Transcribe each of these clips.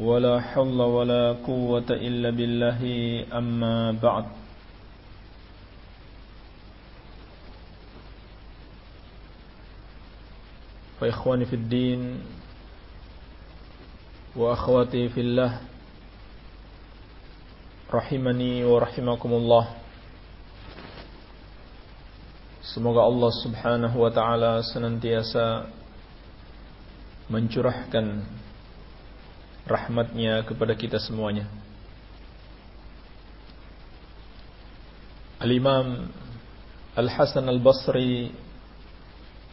ولا حول ولا قوة إلا بالله أما بعد. فإخواني في الدين وأخواتي في الله رحمني ورحمكم الله. سمغ الله سبحانه وتعالى wa taala من mencurahkan rahmatnya kepada kita semuanya. Al-Imam Al-Hasan Al-Basri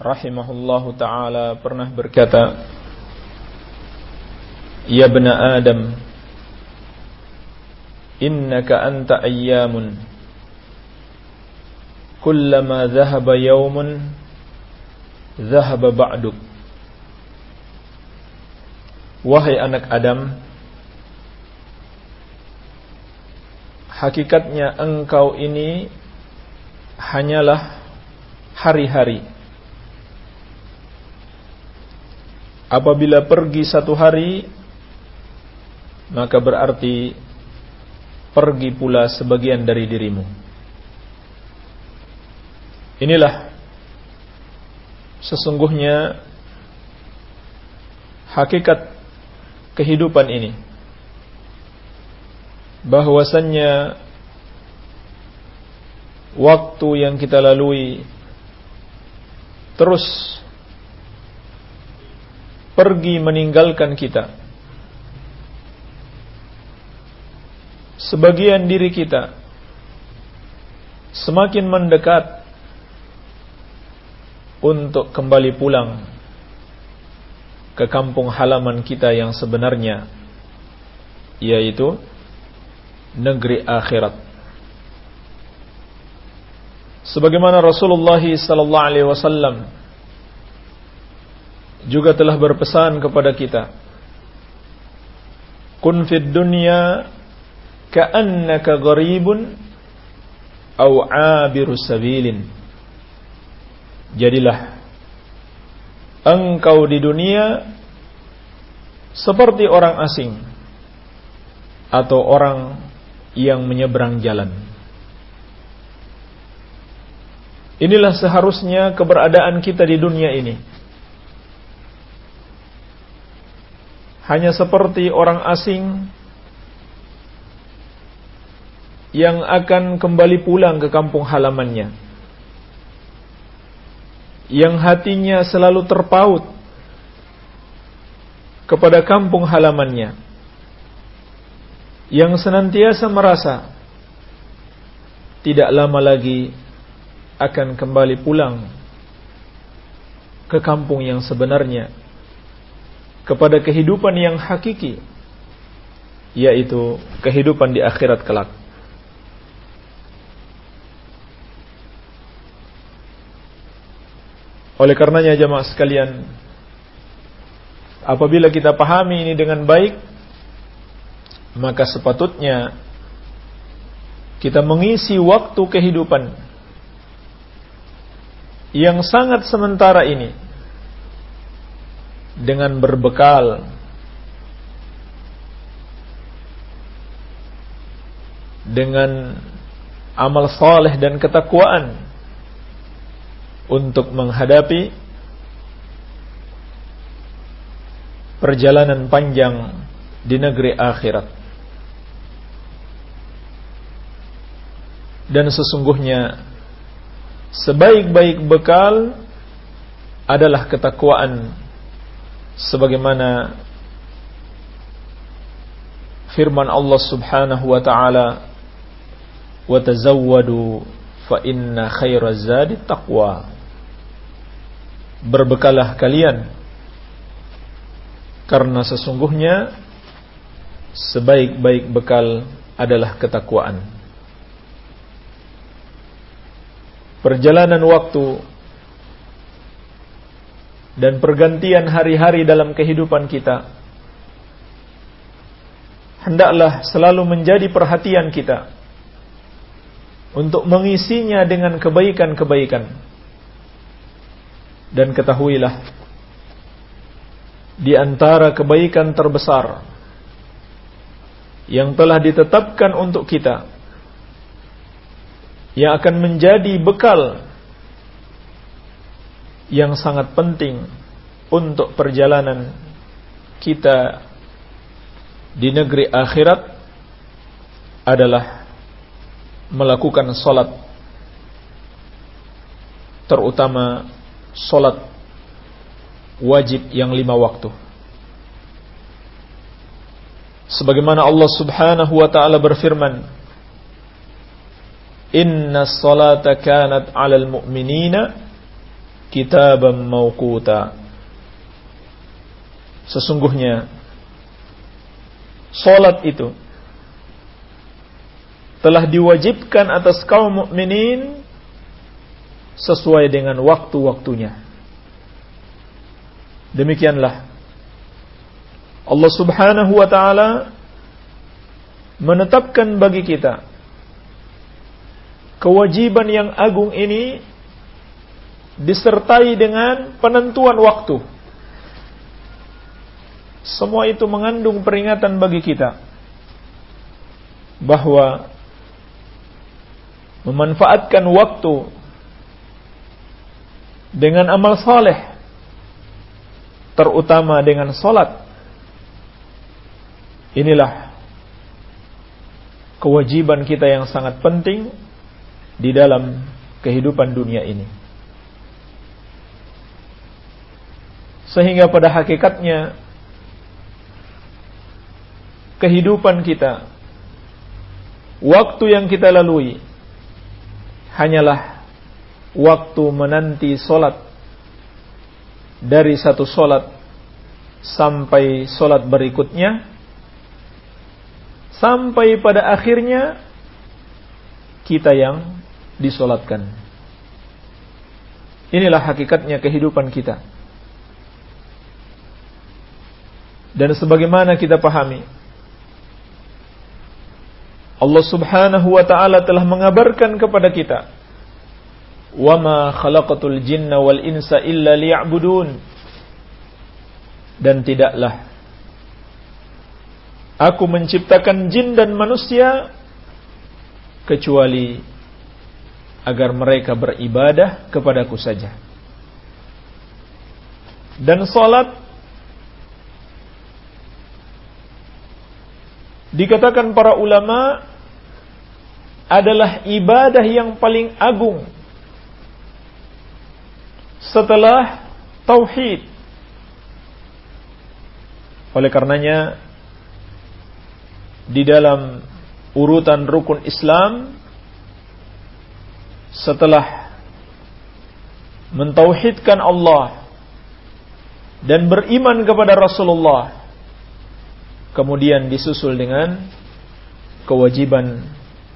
rahimahullahu ta'ala pernah berkata Ya bena Adam innaka anta ayyamun. Kullama dhahaba yawmun dhahaba ba'duk wahai anak Adam hakikatnya engkau ini hanyalah hari-hari apabila pergi satu hari maka berarti pergi pula sebagian dari dirimu. Inilah sesungguhnya hakikat kehidupan ini. Bahwasannya waktu yang kita lalui terus pergi meninggalkan kita sebagian diri kita semakin mendekat untuk kembali pulang ke kampung halaman kita yang sebenarnya yaitu negeri akhirat. Sebagaimana Rasulullah sallallahu alaihi wasallam juga telah berpesan kepada kita kun fid dunya ka'annaka gharibun aw 'abiru sabilin. Jadilah engkau di dunia seperti orang asing atau orang yang menyeberang jalan inilah seharusnya keberadaan kita di dunia ini hanya seperti orang asing yang akan kembali pulang ke kampung halamannya. Yang hatinya selalu terpaut kepada kampung halamannya. Yang senantiasa merasa tidak lama lagi akan kembali pulang ke kampung yang sebenarnya kepada kehidupan yang hakiki yaitu kehidupan di akhirat kelak. Oleh karenanya jemaah sekalian, apabila kita pahami ini dengan baik, maka sepatutnya kita mengisi waktu kehidupan yang sangat sementara ini dengan berbekal dengan amal saleh dan ketakwaan untuk menghadapi perjalanan panjang di negeri akhirat. Dan sesungguhnya sebaik-baik bekal adalah ketakwaan sebagaimana firman Allah Subhanahu wa taala wa tazawwadu fa inna khairaz zadi taqwa berbekalah kalian karena sesungguhnya sebaik-baik bekal adalah ketakwaan. Perjalanan waktu dan pergantian hari-hari dalam kehidupan kita hendaklah selalu menjadi perhatian kita untuk mengisinya dengan kebaikan-kebaikan. Dan ketahuilah di antara kebaikan terbesar yang telah ditetapkan untuk kita yang akan menjadi bekal yang sangat penting untuk perjalanan kita di negeri akhirat adalah melakukan salat terutama salat wajib yang lima waktu. Sebagaimana Allah Subhanahu wa taala berfirman Inna salata kanat 'alal mu'minina kitaban mawquta. Sesungguhnya salat itu telah diwajibkan atas kaum mukminin sesuai dengan waktu-waktunya. Demikianlah Allah Subhanahu wa taala menetapkan bagi kita kewajiban yang agung ini disertai dengan penentuan waktu. Semua itu mengandung peringatan bagi kita bahwa memanfaatkan waktu dengan amal saleh terutama dengan solat Inilah kewajiban kita yang sangat penting di dalam kehidupan dunia ini. Sehingga pada hakikatnya kehidupan kita waktu yang kita lalui hanyalah waktu menanti solat dari satu solat sampai solat berikutnya sampai pada akhirnya kita yang disolatkan. Inilah hakikatnya kehidupan kita. Dan sebagaimana kita pahami, Allah Subhanahu wa taala telah mengabarkan kepada kita, "Wa ma khalaqatul jinna wal insa illa liya'budun." Dan tidaklah Aku menciptakan jin dan manusia kecuali agar mereka beribadah kepadaku saja. Dan salat dikatakan para ulama adalah ibadah yang paling agung setelah tauhid. Oleh karenanya di dalam urutan rukun Islam setelah mentauhidkan Allah dan beriman kepada Rasulullah kemudian disusul dengan kewajiban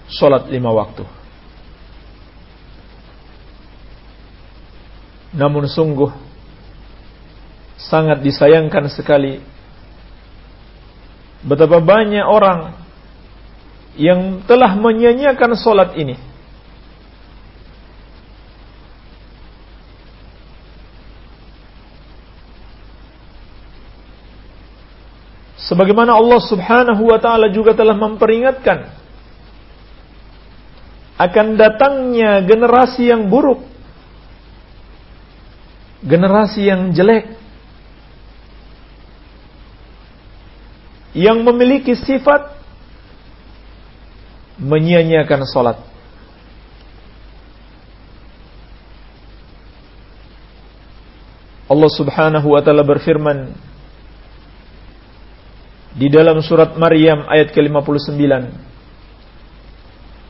sholat lima waktu namun sungguh sangat disayangkan sekali Betapa banyak orang yang telah menyanyiakan solat ini. Sebagaimana Allah Subhanahu wa taala juga telah memperingatkan akan datangnya generasi yang buruk, generasi yang jelek, yang memiliki sifat menyia-nyiakan salat. Allah Subhanahu wa taala berfirman di dalam surat Maryam ayat ke-59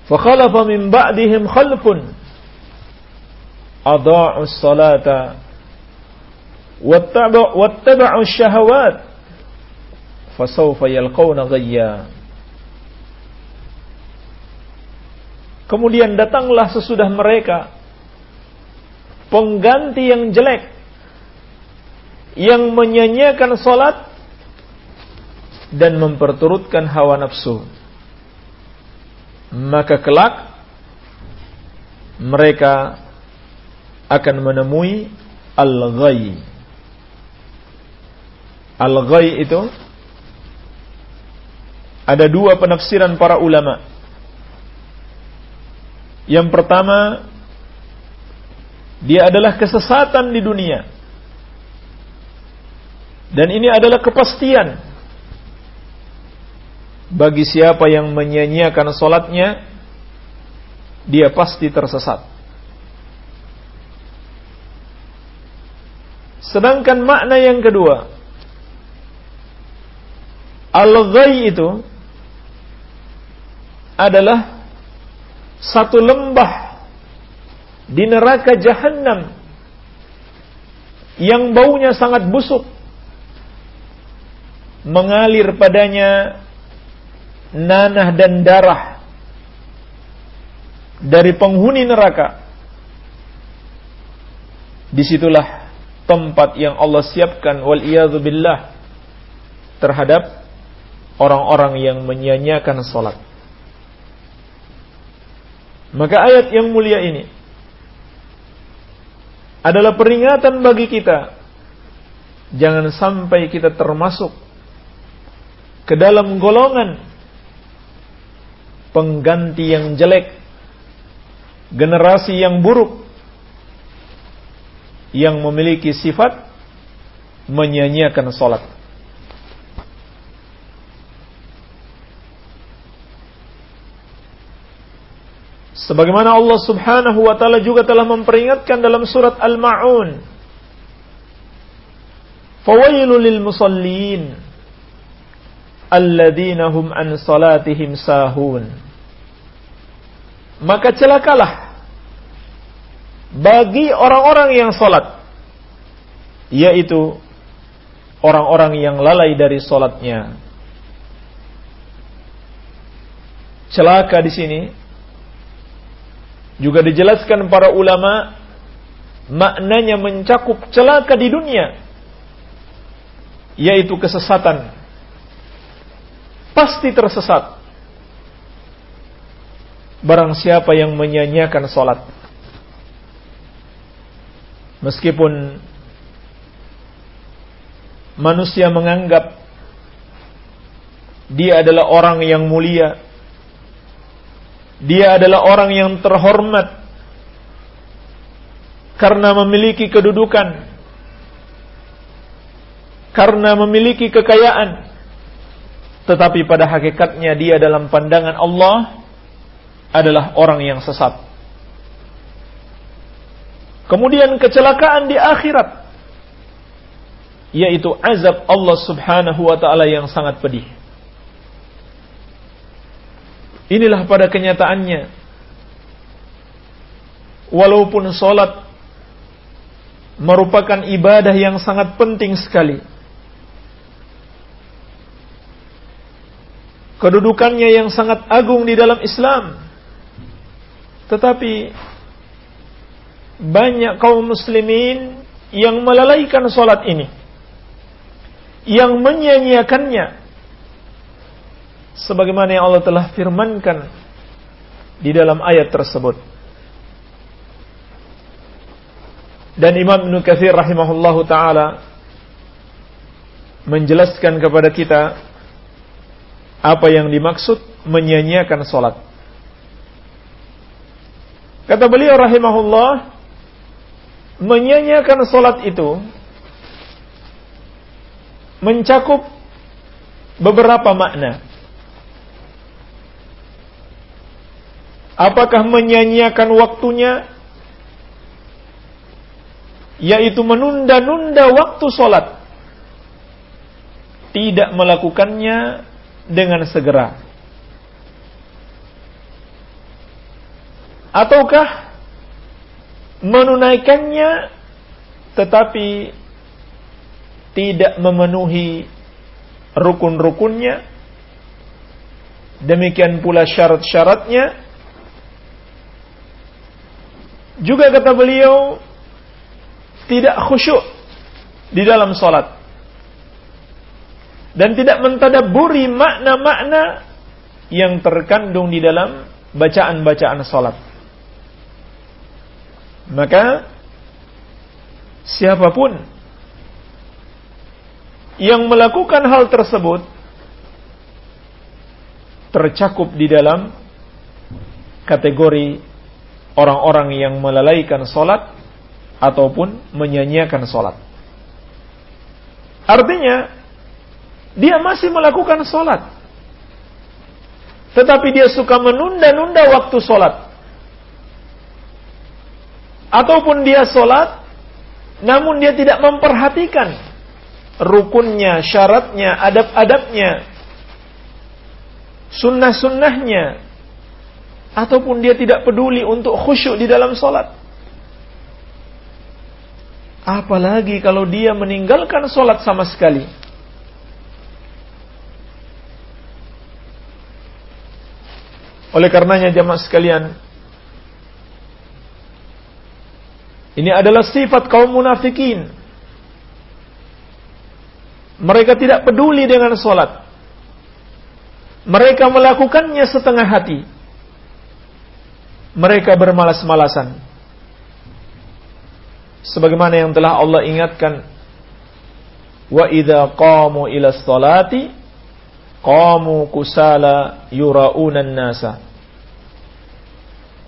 فَخَلَفَ مِنْ بَعْدِهِمْ خَلْفٌ أَضَاعُوا الصَّلَاةَ wattaba'u syahawat fasawfa yalqawna ghayya Kemudian datanglah sesudah mereka pengganti yang jelek yang menyanyiakan salat dan memperturutkan hawa nafsu. Maka kelak mereka akan menemui al-ghayy Al-ghay itu ada dua penafsiran para ulama. Yang pertama, dia adalah kesesatan di dunia. Dan ini adalah kepastian bagi siapa yang menyanyiakan solatnya, dia pasti tersesat. Sedangkan makna yang kedua, al-ghay itu adalah satu lembah di neraka jahanam yang baunya sangat busuk mengalir padanya nanah dan darah dari penghuni neraka. Di situlah tempat yang Allah siapkan wal billah terhadap orang-orang yang menyia-nyiakan salat maka ayat yang mulia ini adalah peringatan bagi kita. Jangan sampai kita termasuk ke dalam golongan pengganti yang jelek, generasi yang buruk, yang memiliki sifat menyanyiakan sholat. Sebagaimana Allah Subhanahu wa taala juga telah memperingatkan dalam surat Al-Maun. Fawailul lil musallin alladzina hum an salatihim sahun. Maka celakalah bagi orang-orang yang salat yaitu orang-orang yang lalai dari salatnya. Celaka di sini juga dijelaskan para ulama maknanya mencakup celaka di dunia yaitu kesesatan. Pasti tersesat. Barang siapa yang menyanyiakan salat. Meskipun manusia menganggap dia adalah orang yang mulia, dia adalah orang yang terhormat karena memiliki kedudukan, karena memiliki kekayaan. Tetapi pada hakikatnya dia dalam pandangan Allah adalah orang yang sesat. Kemudian kecelakaan di akhirat yaitu azab Allah Subhanahu wa taala yang sangat pedih. Inilah pada kenyataannya. Walaupun sholat merupakan ibadah yang sangat penting sekali. Kedudukannya yang sangat agung di dalam Islam. Tetapi banyak kaum muslimin yang melalaikan sholat ini. Yang menyanyiakannya sebagaimana yang Allah telah firmankan di dalam ayat tersebut. Dan Imam Ibn Kathir rahimahullahu taala menjelaskan kepada kita apa yang dimaksud menyanyiakan salat. Kata beliau rahimahullah menyanyiakan salat itu mencakup beberapa makna. Apakah menyanyiakan waktunya? Yaitu menunda-nunda waktu sholat. Tidak melakukannya dengan segera. Ataukah menunaikannya tetapi tidak memenuhi rukun-rukunnya, demikian pula syarat-syaratnya. Juga kata beliau, tidak khusyuk di dalam salat. Dan tidak mentadaburi makna-makna yang terkandung di dalam bacaan-bacaan salat. Maka siapa pun yang melakukan hal tersebut tercakup di dalam kategori orang-orang yang melalaikan solat ataupun menyanyiakan solat. Artinya, dia masih melakukan solat. Tetapi dia suka menunda-nunda waktu solat. Ataupun dia solat, namun dia tidak memperhatikan rukunnya, syaratnya, adab-adabnya, sunnah-sunnahnya, ataupun dia tidak peduli untuk khusyuk di dalam solat. Apalagi kalau dia meninggalkan solat sama sekali. Oleh karenanya jamaah sekalian, ini adalah sifat kaum munafikin. Mereka tidak peduli dengan solat. Mereka melakukannya setengah hati. Mereka bermalas-malasan. Sebagaimana yang telah Allah ingatkan wa idza qamu ila sholati qamu kusala yuraunan nasa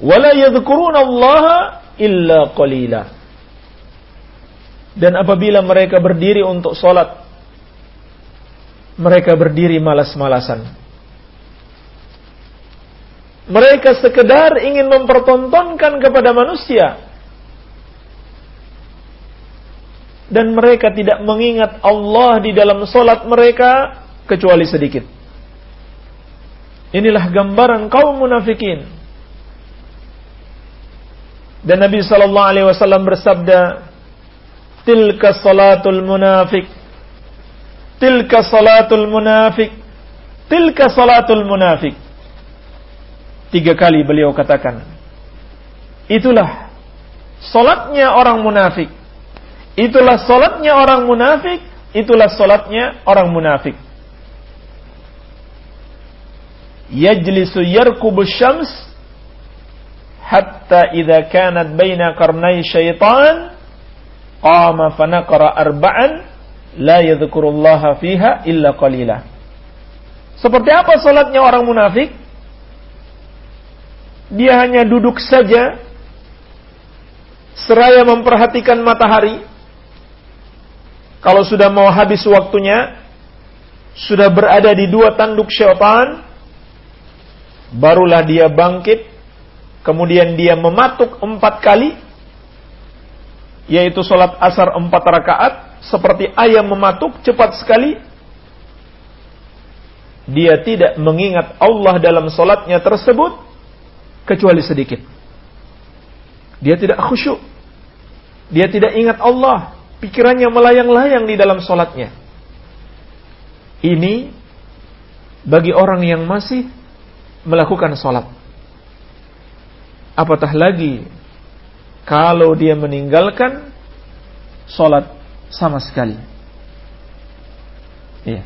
wala yadhkuruna Allah illa qalila. Dan apabila mereka berdiri untuk salat mereka berdiri malas-malasan mereka sekedar ingin mempertontonkan kepada manusia dan mereka tidak mengingat Allah di dalam solat mereka kecuali sedikit. Inilah gambaran kaum munafikin. Dan Nabi sallallahu alaihi wasallam bersabda, "Tilka salatul munafik. Tilka salatul munafik. Tilka salatul munafik." Tiga kali beliau katakan, "Itulah salatnya orang munafik." Itulah solatnya orang munafik, itulah solatnya orang munafik. Yajlisu yarkubu syams hatta idha kanat baina karnai syaitan qama fanaqara arba'an la yadhkurullaha fiha illa qalila. Seperti apa solatnya orang munafik? Dia hanya duduk saja seraya memperhatikan matahari. Kalau sudah mau habis waktunya, sudah berada di dua tanduk syaitan, barulah dia bangkit, kemudian dia mematuk empat kali, yaitu sholat asar empat rakaat, seperti ayam mematuk cepat sekali, dia tidak mengingat Allah dalam sholatnya tersebut, kecuali sedikit. Dia tidak khusyuk. Dia tidak ingat Allah pikirannya melayang-layang di dalam solatnya. Ini bagi orang yang masih melakukan solat. Apatah lagi kalau dia meninggalkan solat sama sekali. Iya.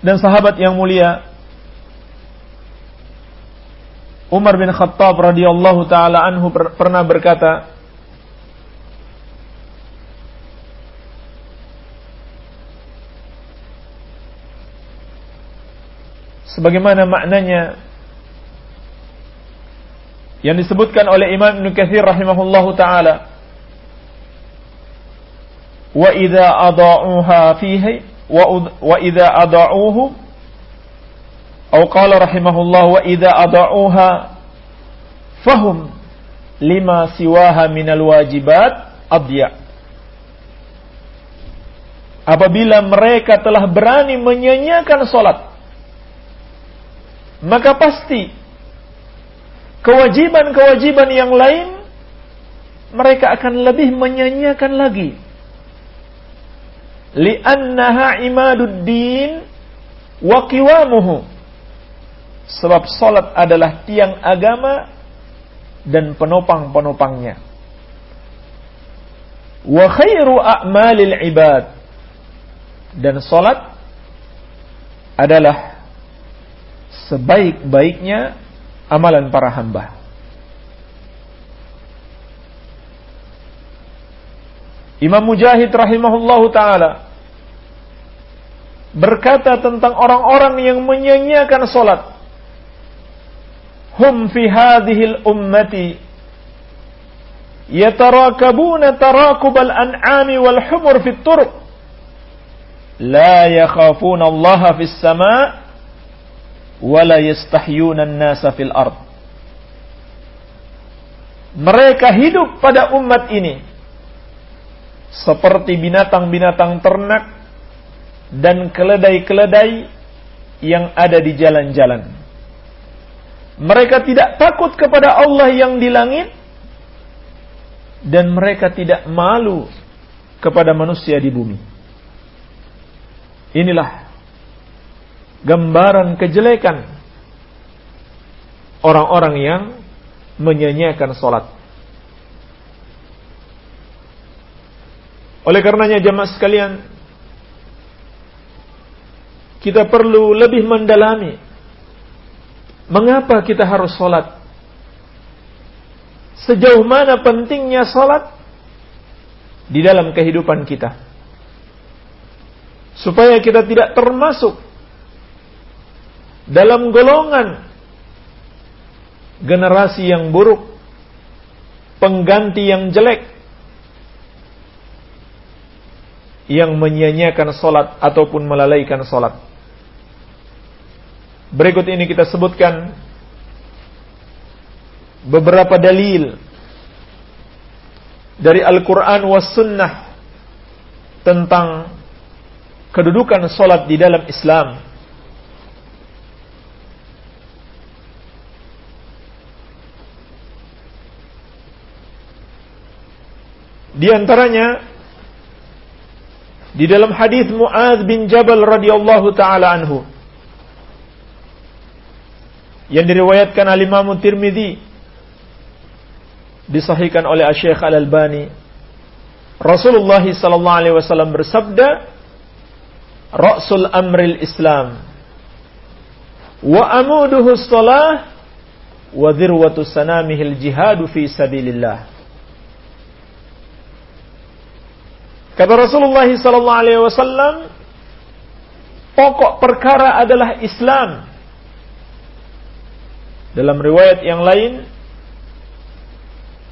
Dan sahabat yang mulia Umar bin Khattab radhiyallahu taala anhu pernah berkata, sebagaimana maknanya yang disebutkan oleh Imam Ibn Katsir rahimahullahu taala wa idza adauha fihi wa idza adauhu atau qala rahimahullah wa idza adauha fahum lima siwaha minal wajibat adya apabila mereka telah berani menyanyiakan salat maka pasti kewajiban-kewajiban yang lain mereka akan lebih menyanyiakan lagi. li'annaha imaduddin wa qiwamuhu sebab salat adalah tiang agama dan penopang-penopangnya. Wa khairu a'malil ibad. Dan salat adalah sebaik-baiknya amalan para hamba. Imam Mujahid rahimahullahu taala berkata tentang orang-orang yang menyanyiakan salat. Hum fi hadhihi ummati yatarakabuna tarakubal an'ami wal humur fit turuq la yakhafuna Allah fis sama' wa la yastahyuna an-nasa fil ard. Mereka hidup pada umat ini seperti binatang-binatang ternak dan keledai-keledai yang ada di jalan-jalan. Mereka tidak takut kepada Allah yang di langit dan mereka tidak malu kepada manusia di bumi. Inilah gambaran kejelekan orang-orang yang menyanyiakan solat. Oleh karenanya jemaah sekalian, kita perlu lebih mendalami mengapa kita harus sholat. Sejauh mana pentingnya sholat di dalam kehidupan kita. Supaya kita tidak termasuk dalam golongan generasi yang buruk, pengganti yang jelek, yang menyanyiakan solat ataupun melalaikan solat. Berikut ini kita sebutkan beberapa dalil dari Al-Quran was Sunnah tentang kedudukan solat di dalam Islam. Di antaranya di dalam hadis Muaz bin Jabal radhiyallahu taala anhu yang diriwayatkan oleh Imam Tirmizi disahihkan oleh Syekh Al-Albani Rasulullah sallallahu alaihi wasallam bersabda Rasul amril Islam wa amuduhu shalah wa dhirwatu sanamihil jihadu fi sabilillah Kata Rasulullah sallallahu alaihi wasallam, pokok perkara adalah Islam. Dalam riwayat yang lain,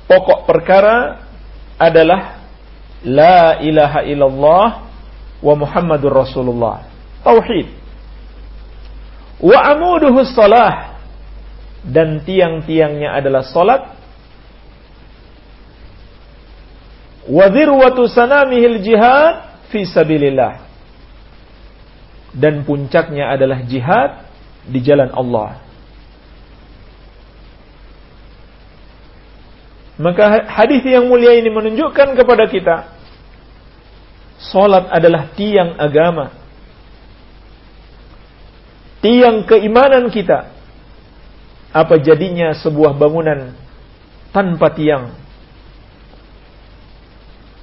pokok perkara adalah la ilaha illallah wa Muhammadur Rasulullah. Tauhid. Wa amuduhu salah dan tiang-tiangnya adalah salat wa dhirwatu sanamihil jihad fi sabilillah. Dan puncaknya adalah jihad di jalan Allah. Maka hadis yang mulia ini menunjukkan kepada kita Salat adalah tiang agama. Tiang keimanan kita. Apa jadinya sebuah bangunan tanpa tiang?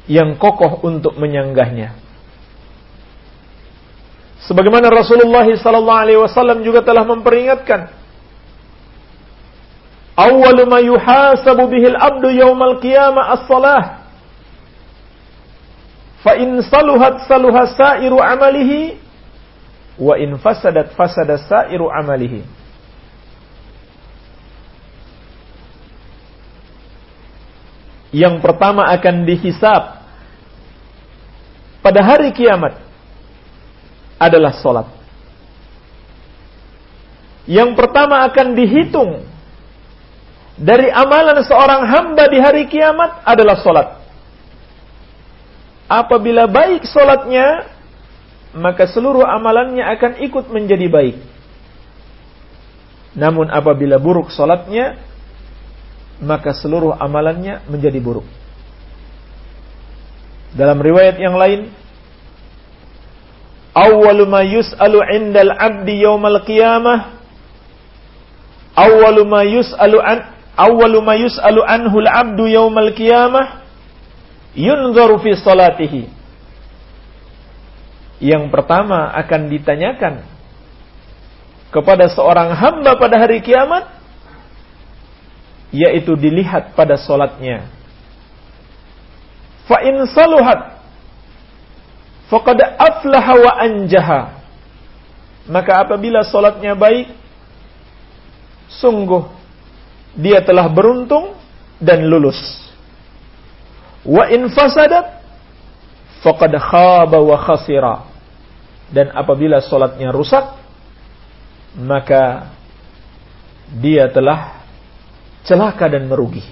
Yang kokoh untuk menyanggahnya. Sebagaimana Rasulullah wasallam juga telah memperingatkan, "Awwalu ma yuhasabu bihi al-'abdu yaumal qiyamah as-salah." Fa in saluhat saluha sa'iru amalihi wa in fasadat fasada sa'iru amalihi. Yang pertama akan dihisap pada hari kiamat adalah solat. Yang pertama akan dihitung dari amalan seorang hamba di hari kiamat adalah solat. Apabila baik solatnya, maka seluruh amalannya akan ikut menjadi baik. Namun apabila buruk solatnya, maka seluruh amalannya menjadi buruk. Dalam riwayat yang lain, awwalu ma yus'alu 'indal 'abdi yaumal qiyamah awwalu ma yus'alu awwalu ma yus'alu anhu al-'abdu yaumal qiyamah yunzaru fi salatihi. Yang pertama akan ditanyakan kepada seorang hamba pada hari kiamat yaitu dilihat pada solatnya fa in saluhat faqad aflaha wa anjaha. Maka apabila solatnya baik sungguh dia telah beruntung dan lulus. Wa in fasadat faqad khaba wa khasira. Dan apabila solatnya rusak maka dia telah celaka dan merugi.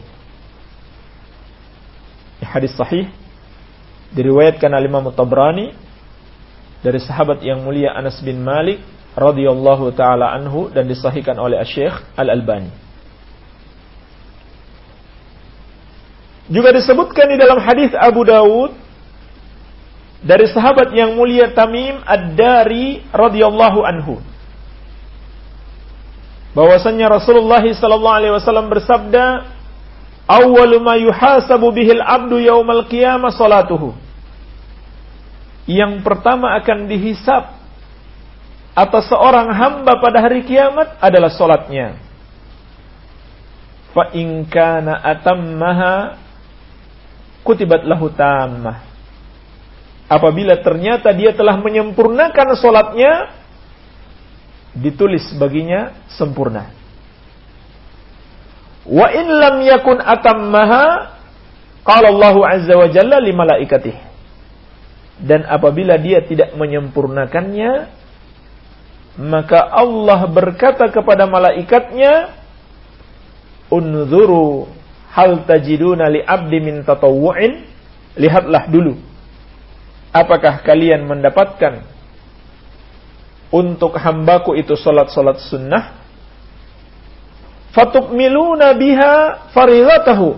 Hadis sahih diriwayatkan oleh Imam Tabrani dari sahabat yang mulia Anas bin Malik radhiyallahu taala anhu dan disahihkan oleh Syekh Al-Albani. Juga disebutkan di dalam hadis Abu Dawud dari sahabat yang mulia Tamim Ad-Dari radhiyallahu anhu bahwasanya Rasulullah sallallahu alaihi wasallam bersabda awwalu ma yuhasabu bihil abdu yaumal qiyamah salatuhu. Yang pertama akan dihisap atas seorang hamba pada hari kiamat adalah solatnya. Fa in kana atammaha kutibat lahu tammah. Apabila ternyata dia telah menyempurnakan solatnya, ditulis baginya sempurna. Wa in lam yakun atammaha qala Allah azza wa jalla li malaikatih. Dan apabila dia tidak menyempurnakannya maka Allah berkata kepada malaikatnya unzuru hal tajiduna li abdi min tatawwu'in? Lihatlah dulu. Apakah kalian mendapatkan untuk hambaku itu salat-salat sunnah? Fatukmiluna biha faridatahu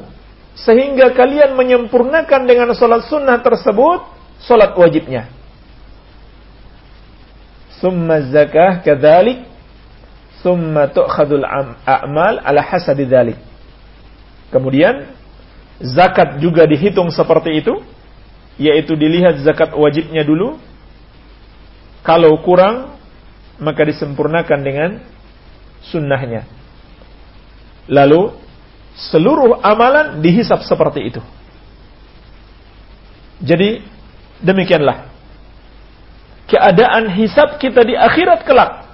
sehingga kalian menyempurnakan dengan salat sunnah tersebut salat wajibnya. Summa zakah kadzalik summa tu'khadul a'mal ala hasabi dzalik. Kemudian zakat juga dihitung seperti itu yaitu dilihat zakat wajibnya dulu kalau kurang maka disempurnakan dengan sunnahnya. Lalu seluruh amalan dihisap seperti itu. Jadi demikianlah keadaan hisap kita di akhirat kelak.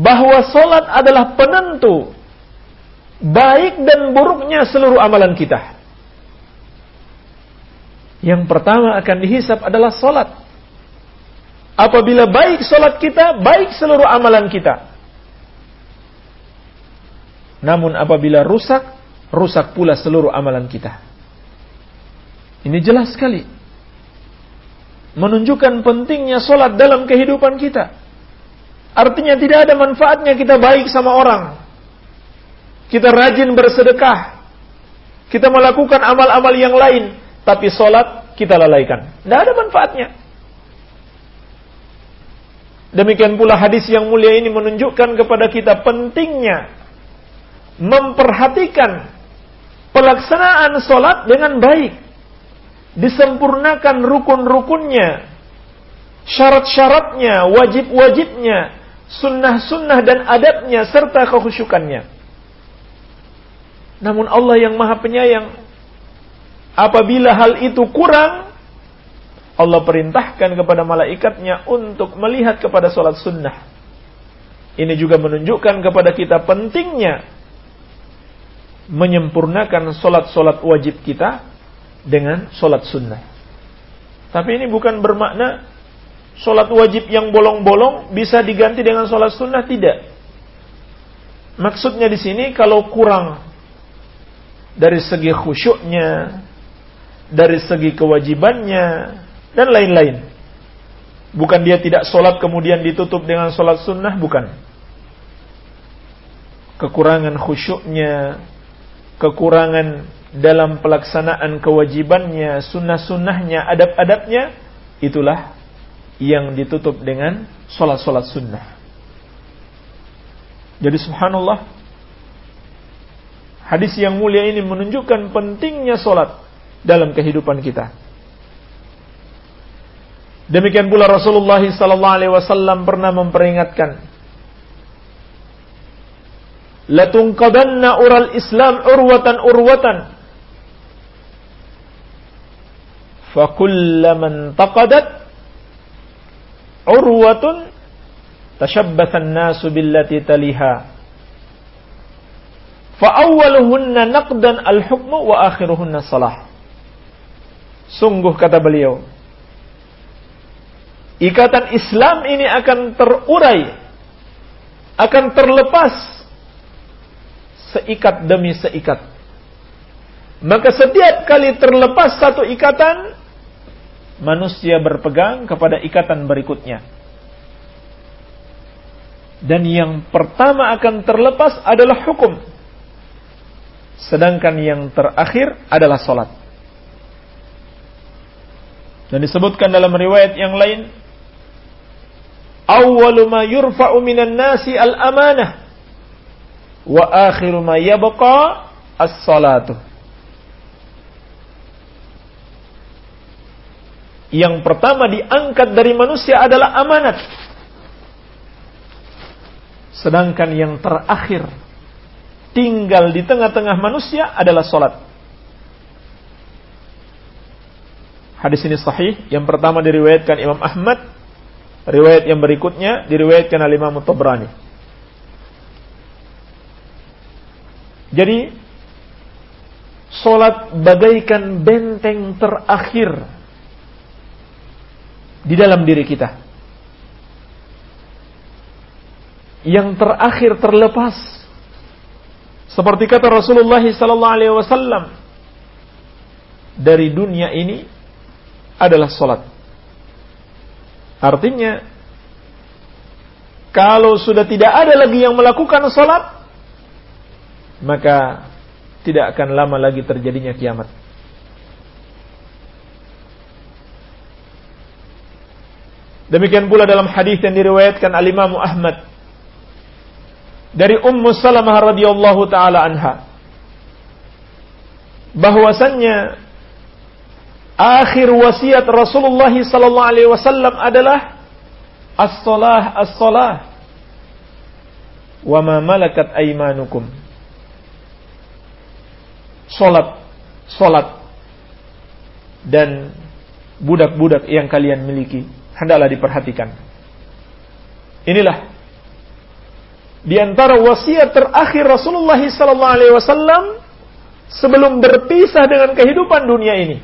Bahwa solat adalah penentu baik dan buruknya seluruh amalan kita. Yang pertama akan dihisap adalah solat. Apabila baik solat kita, baik seluruh amalan kita. Namun apabila rusak, rusak pula seluruh amalan kita. Ini jelas sekali. Menunjukkan pentingnya solat dalam kehidupan kita. Artinya tidak ada manfaatnya kita baik sama orang. Kita rajin bersedekah. Kita melakukan amal-amal yang lain. Tapi solat kita lalaikan. Tidak ada manfaatnya. Demikian pula hadis yang mulia ini menunjukkan kepada kita pentingnya memperhatikan pelaksanaan solat dengan baik. Disempurnakan rukun-rukunnya, syarat-syaratnya, wajib-wajibnya, sunnah-sunnah dan adabnya, serta kekhusyukannya. Namun Allah yang maha penyayang, apabila hal itu kurang, Allah perintahkan kepada malaikatnya untuk melihat kepada solat sunnah. Ini juga menunjukkan kepada kita pentingnya menyempurnakan solat-solat wajib kita dengan solat sunnah. Tapi ini bukan bermakna solat wajib yang bolong-bolong bisa diganti dengan solat sunnah tidak. Maksudnya di sini kalau kurang dari segi khusyuknya, dari segi kewajibannya, dan lain-lain. Bukan dia tidak solat kemudian ditutup dengan solat sunnah, bukan. Kekurangan khusyuknya, kekurangan dalam pelaksanaan kewajibannya, sunnah-sunnahnya, adab-adabnya, itulah yang ditutup dengan sholat-sholat sunnah. Jadi subhanallah, hadis yang mulia ini menunjukkan pentingnya sholat dalam kehidupan kita. Demikian pula Rasulullah sallallahu alaihi wasallam pernah memperingatkan Latungqadanna ural Islam urwatan urwatan Fakullaman taqadat urwatun tashabbathan nasu billati taliha Fa'awwaluhunna naqdan al-hukmu wa akhiruhunna salah Sungguh kata beliau ikatan Islam ini akan terurai, akan terlepas seikat demi seikat. Maka setiap kali terlepas satu ikatan, manusia berpegang kepada ikatan berikutnya. Dan yang pertama akan terlepas adalah hukum. Sedangkan yang terakhir adalah solat. Dan disebutkan dalam riwayat yang lain, awwalu ma yurfa'u minan nasi al-amanah wa akhiru ma yabqa as-salatu. Yang pertama diangkat dari manusia adalah amanat. Sedangkan yang terakhir tinggal di tengah-tengah manusia adalah solat. Hadis ini sahih. Yang pertama diriwayatkan Imam Ahmad Riwayat yang berikutnya diriwayatkan oleh Imam Tabrani. Jadi solat bagaikan benteng terakhir di dalam diri kita. Yang terakhir terlepas seperti kata Rasulullah sallallahu alaihi wasallam dari dunia ini adalah solat. Artinya, kalau sudah tidak ada lagi yang melakukan sholat, maka tidak akan lama lagi terjadinya kiamat. Demikian pula dalam hadis yang diriwayatkan al Imam Ahmad dari Ummu Salamah radhiyallahu taala anha bahwasannya akhir wasiat Rasulullah sallallahu alaihi wasallam adalah as-salah as-salah wa ma malakat aymanukum. Salat, salat dan budak-budak yang kalian miliki hendaklah diperhatikan. Inilah di antara wasiat terakhir Rasulullah wasallam sebelum berpisah dengan kehidupan dunia ini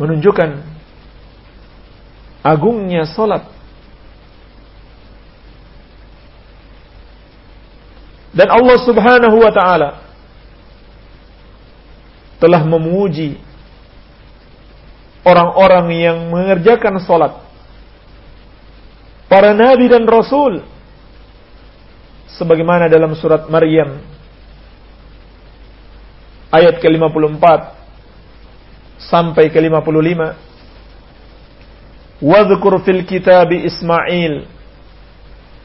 menunjukkan agungnya solat. Dan Allah subhanahu wa ta'ala telah memuji orang-orang yang mengerjakan solat. Para nabi dan rasul. Sebagaimana dalam surat Maryam. Ayat ke-54 sampai ke 55. Wadhkur fil kitab Ismail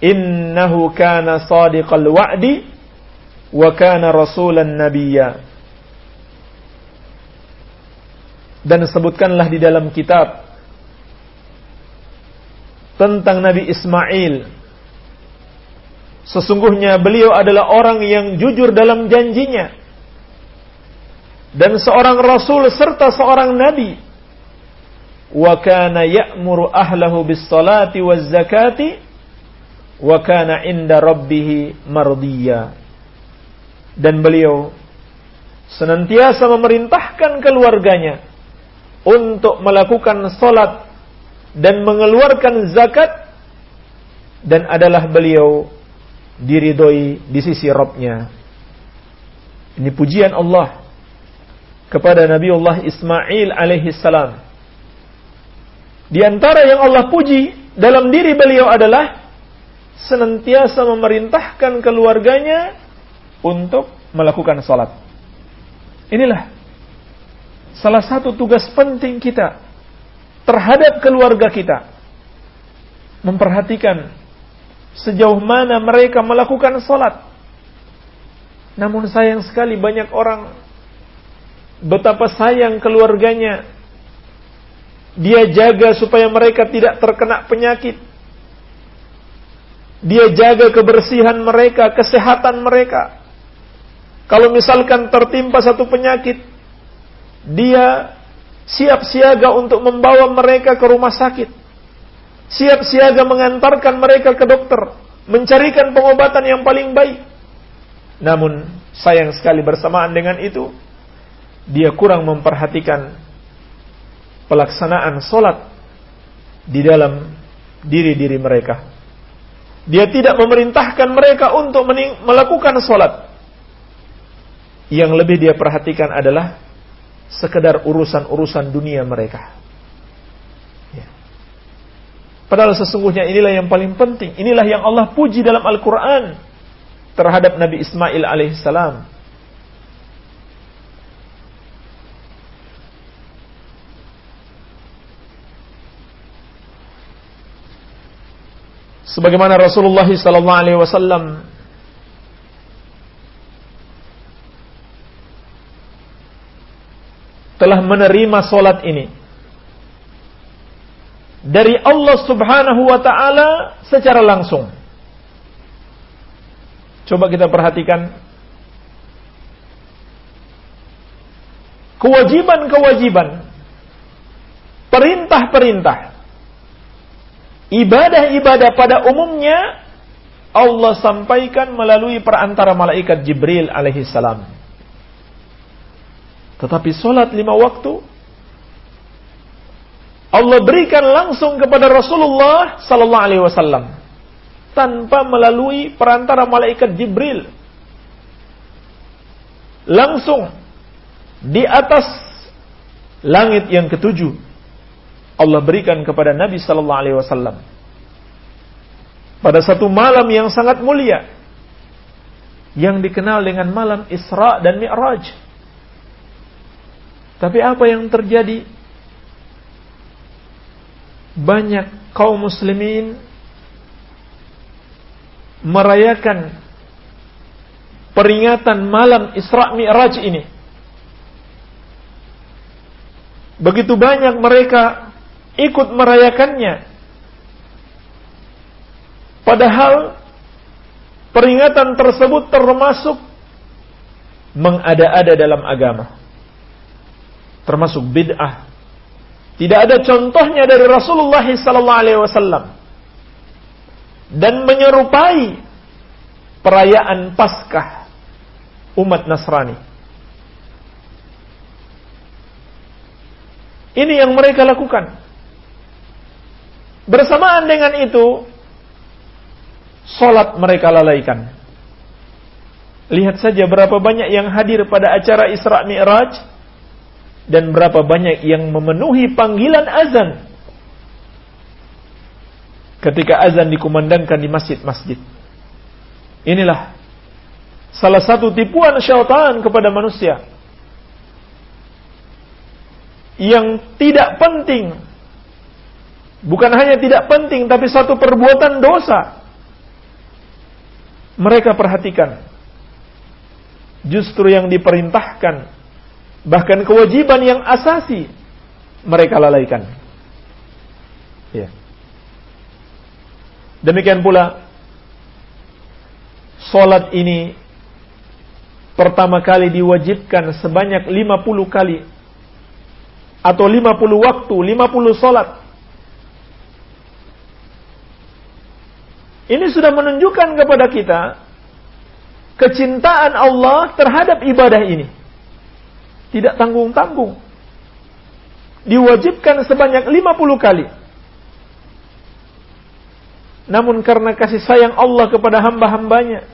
innahu kana sadiqal wa'di wa kana rasulan nabiyya. Dan sebutkanlah di dalam kitab tentang Nabi Ismail. Sesungguhnya beliau adalah orang yang jujur dalam janjinya. Dan seorang rasul serta seorang nabi. Wa kana ya'muru ahlahu bis salati waz zakati wa kana inda rabbih mardiya. Dan beliau senantiasa memerintahkan keluarganya untuk melakukan salat dan mengeluarkan zakat. Dan adalah beliau diridhoi di sisi Rabbnya. Ini pujian Allah kepada Nabi Allah Ismail alaihi salam. Di antara yang Allah puji dalam diri beliau adalah senantiasa memerintahkan keluarganya untuk melakukan salat. Inilah salah satu tugas penting kita terhadap keluarga kita. Memperhatikan sejauh mana mereka melakukan sholat. Namun sayang sekali banyak orang betapa sayang keluarganya. Dia jaga supaya mereka tidak terkena penyakit. Dia jaga kebersihan mereka, kesehatan mereka. Kalau misalkan tertimpa satu penyakit, dia siap siaga untuk membawa mereka ke rumah sakit. Siap siaga mengantarkan mereka ke dokter, mencarikan pengobatan yang paling baik. Namun sayang sekali bersamaan dengan itu, dia kurang memperhatikan pelaksanaan solat di dalam diri-diri mereka. Dia tidak memerintahkan mereka untuk melakukan solat. Yang lebih dia perhatikan adalah sekedar urusan-urusan dunia mereka. Padahal sesungguhnya inilah yang paling penting. Inilah yang Allah puji dalam Al-Quran terhadap Nabi Ismail alaihissalam. sebagaimana Rasulullah sallallahu alaihi wasallam telah menerima solat ini dari Allah Subhanahu wa taala secara langsung. Coba kita perhatikan kewajiban-kewajiban perintah-perintah Ibadah-ibadah pada umumnya Allah sampaikan melalui perantara malaikat Jibril alaihi salam. Tetapi solat lima waktu Allah berikan langsung kepada Rasulullah sallallahu alaihi wasallam tanpa melalui perantara malaikat Jibril. Langsung di atas langit yang ketujuh Allah berikan kepada Nabi sallallahu alaihi wasallam pada satu malam yang sangat mulia yang dikenal dengan malam Isra dan Mi'raj. Tapi apa yang terjadi? Banyak kaum muslimin merayakan peringatan malam Isra Mi'raj ini. Begitu banyak mereka ikut merayakannya. Padahal peringatan tersebut termasuk mengada-ada dalam agama. Termasuk bid'ah. Tidak ada contohnya dari Rasulullah sallallahu alaihi wasallam. Dan menyerupai perayaan Paskah umat Nasrani. Ini yang mereka lakukan. Bersamaan dengan itu, solat mereka lalaikan. Lihat saja berapa banyak yang hadir pada acara Isra Mi'raj dan berapa banyak yang memenuhi panggilan azan ketika azan dikumandangkan di masjid-masjid. Inilah salah satu tipuan syaitan kepada manusia yang tidak penting Bukan hanya tidak penting, tapi satu perbuatan dosa. Mereka perhatikan. Justru yang diperintahkan, bahkan kewajiban yang asasi, mereka lalaikan. Ya. Demikian pula, solat ini pertama kali diwajibkan sebanyak 50 kali atau 50 waktu, 50 solat Ini sudah menunjukkan kepada kita kecintaan Allah terhadap ibadah ini. Tidak tanggung-tanggung. Diwajibkan sebanyak 50 kali. Namun karena kasih sayang Allah kepada hamba-hambanya.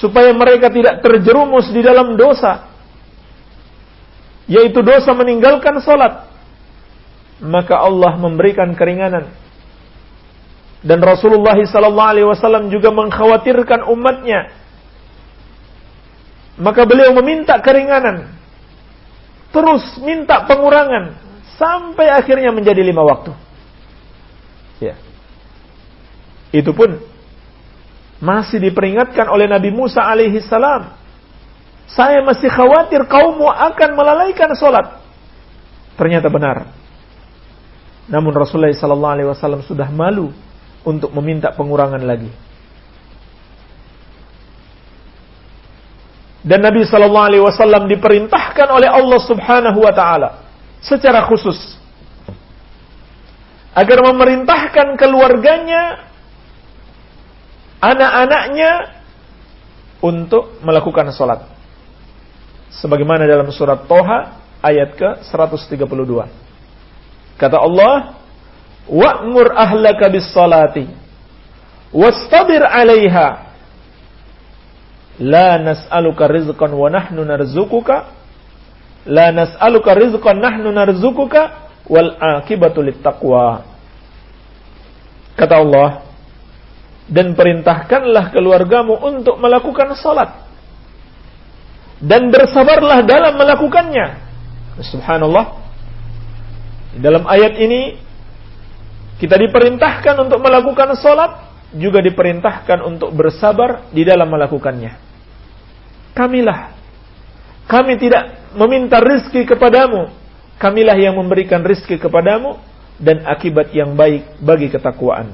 Supaya mereka tidak terjerumus di dalam dosa. Yaitu dosa meninggalkan solat. Maka Allah memberikan keringanan dan Rasulullah wasallam juga mengkhawatirkan umatnya. Maka beliau meminta keringanan. Terus minta pengurangan sampai akhirnya menjadi lima waktu. Ya. Itu pun masih diperingatkan oleh Nabi Musa alaihi salam. Saya masih khawatir kaummu akan melalaikan solat. Ternyata benar. Namun Rasulullah sallallahu alaihi wasallam sudah malu untuk meminta pengurangan lagi. Dan Nabi sallallahu alaihi wasallam diperintahkan oleh Allah Subhanahu wa taala secara khusus agar memerintahkan keluarganya anak-anaknya untuk melakukan salat. Sebagaimana dalam surat Toha ayat ke-132. Kata Allah, "Wa'mur ahlaka bis-salati wastabir 'alaiha." La nas'aluka rizqan wa nahnu narzukuka. La nas'aluka rizqan nahnu narzukuka wal akibatu littaqwa. Kata Allah, dan perintahkanlah keluargamu untuk melakukan salat dan bersabarlah dalam melakukannya. Subhanallah. Dalam ayat ini kita diperintahkan untuk melakukan salat, juga diperintahkan untuk bersabar di dalam melakukannya. Kamilah. Kami tidak meminta rizki kepadamu, kamilah yang memberikan rizki kepadamu dan akibat yang baik bagi ketakwaan.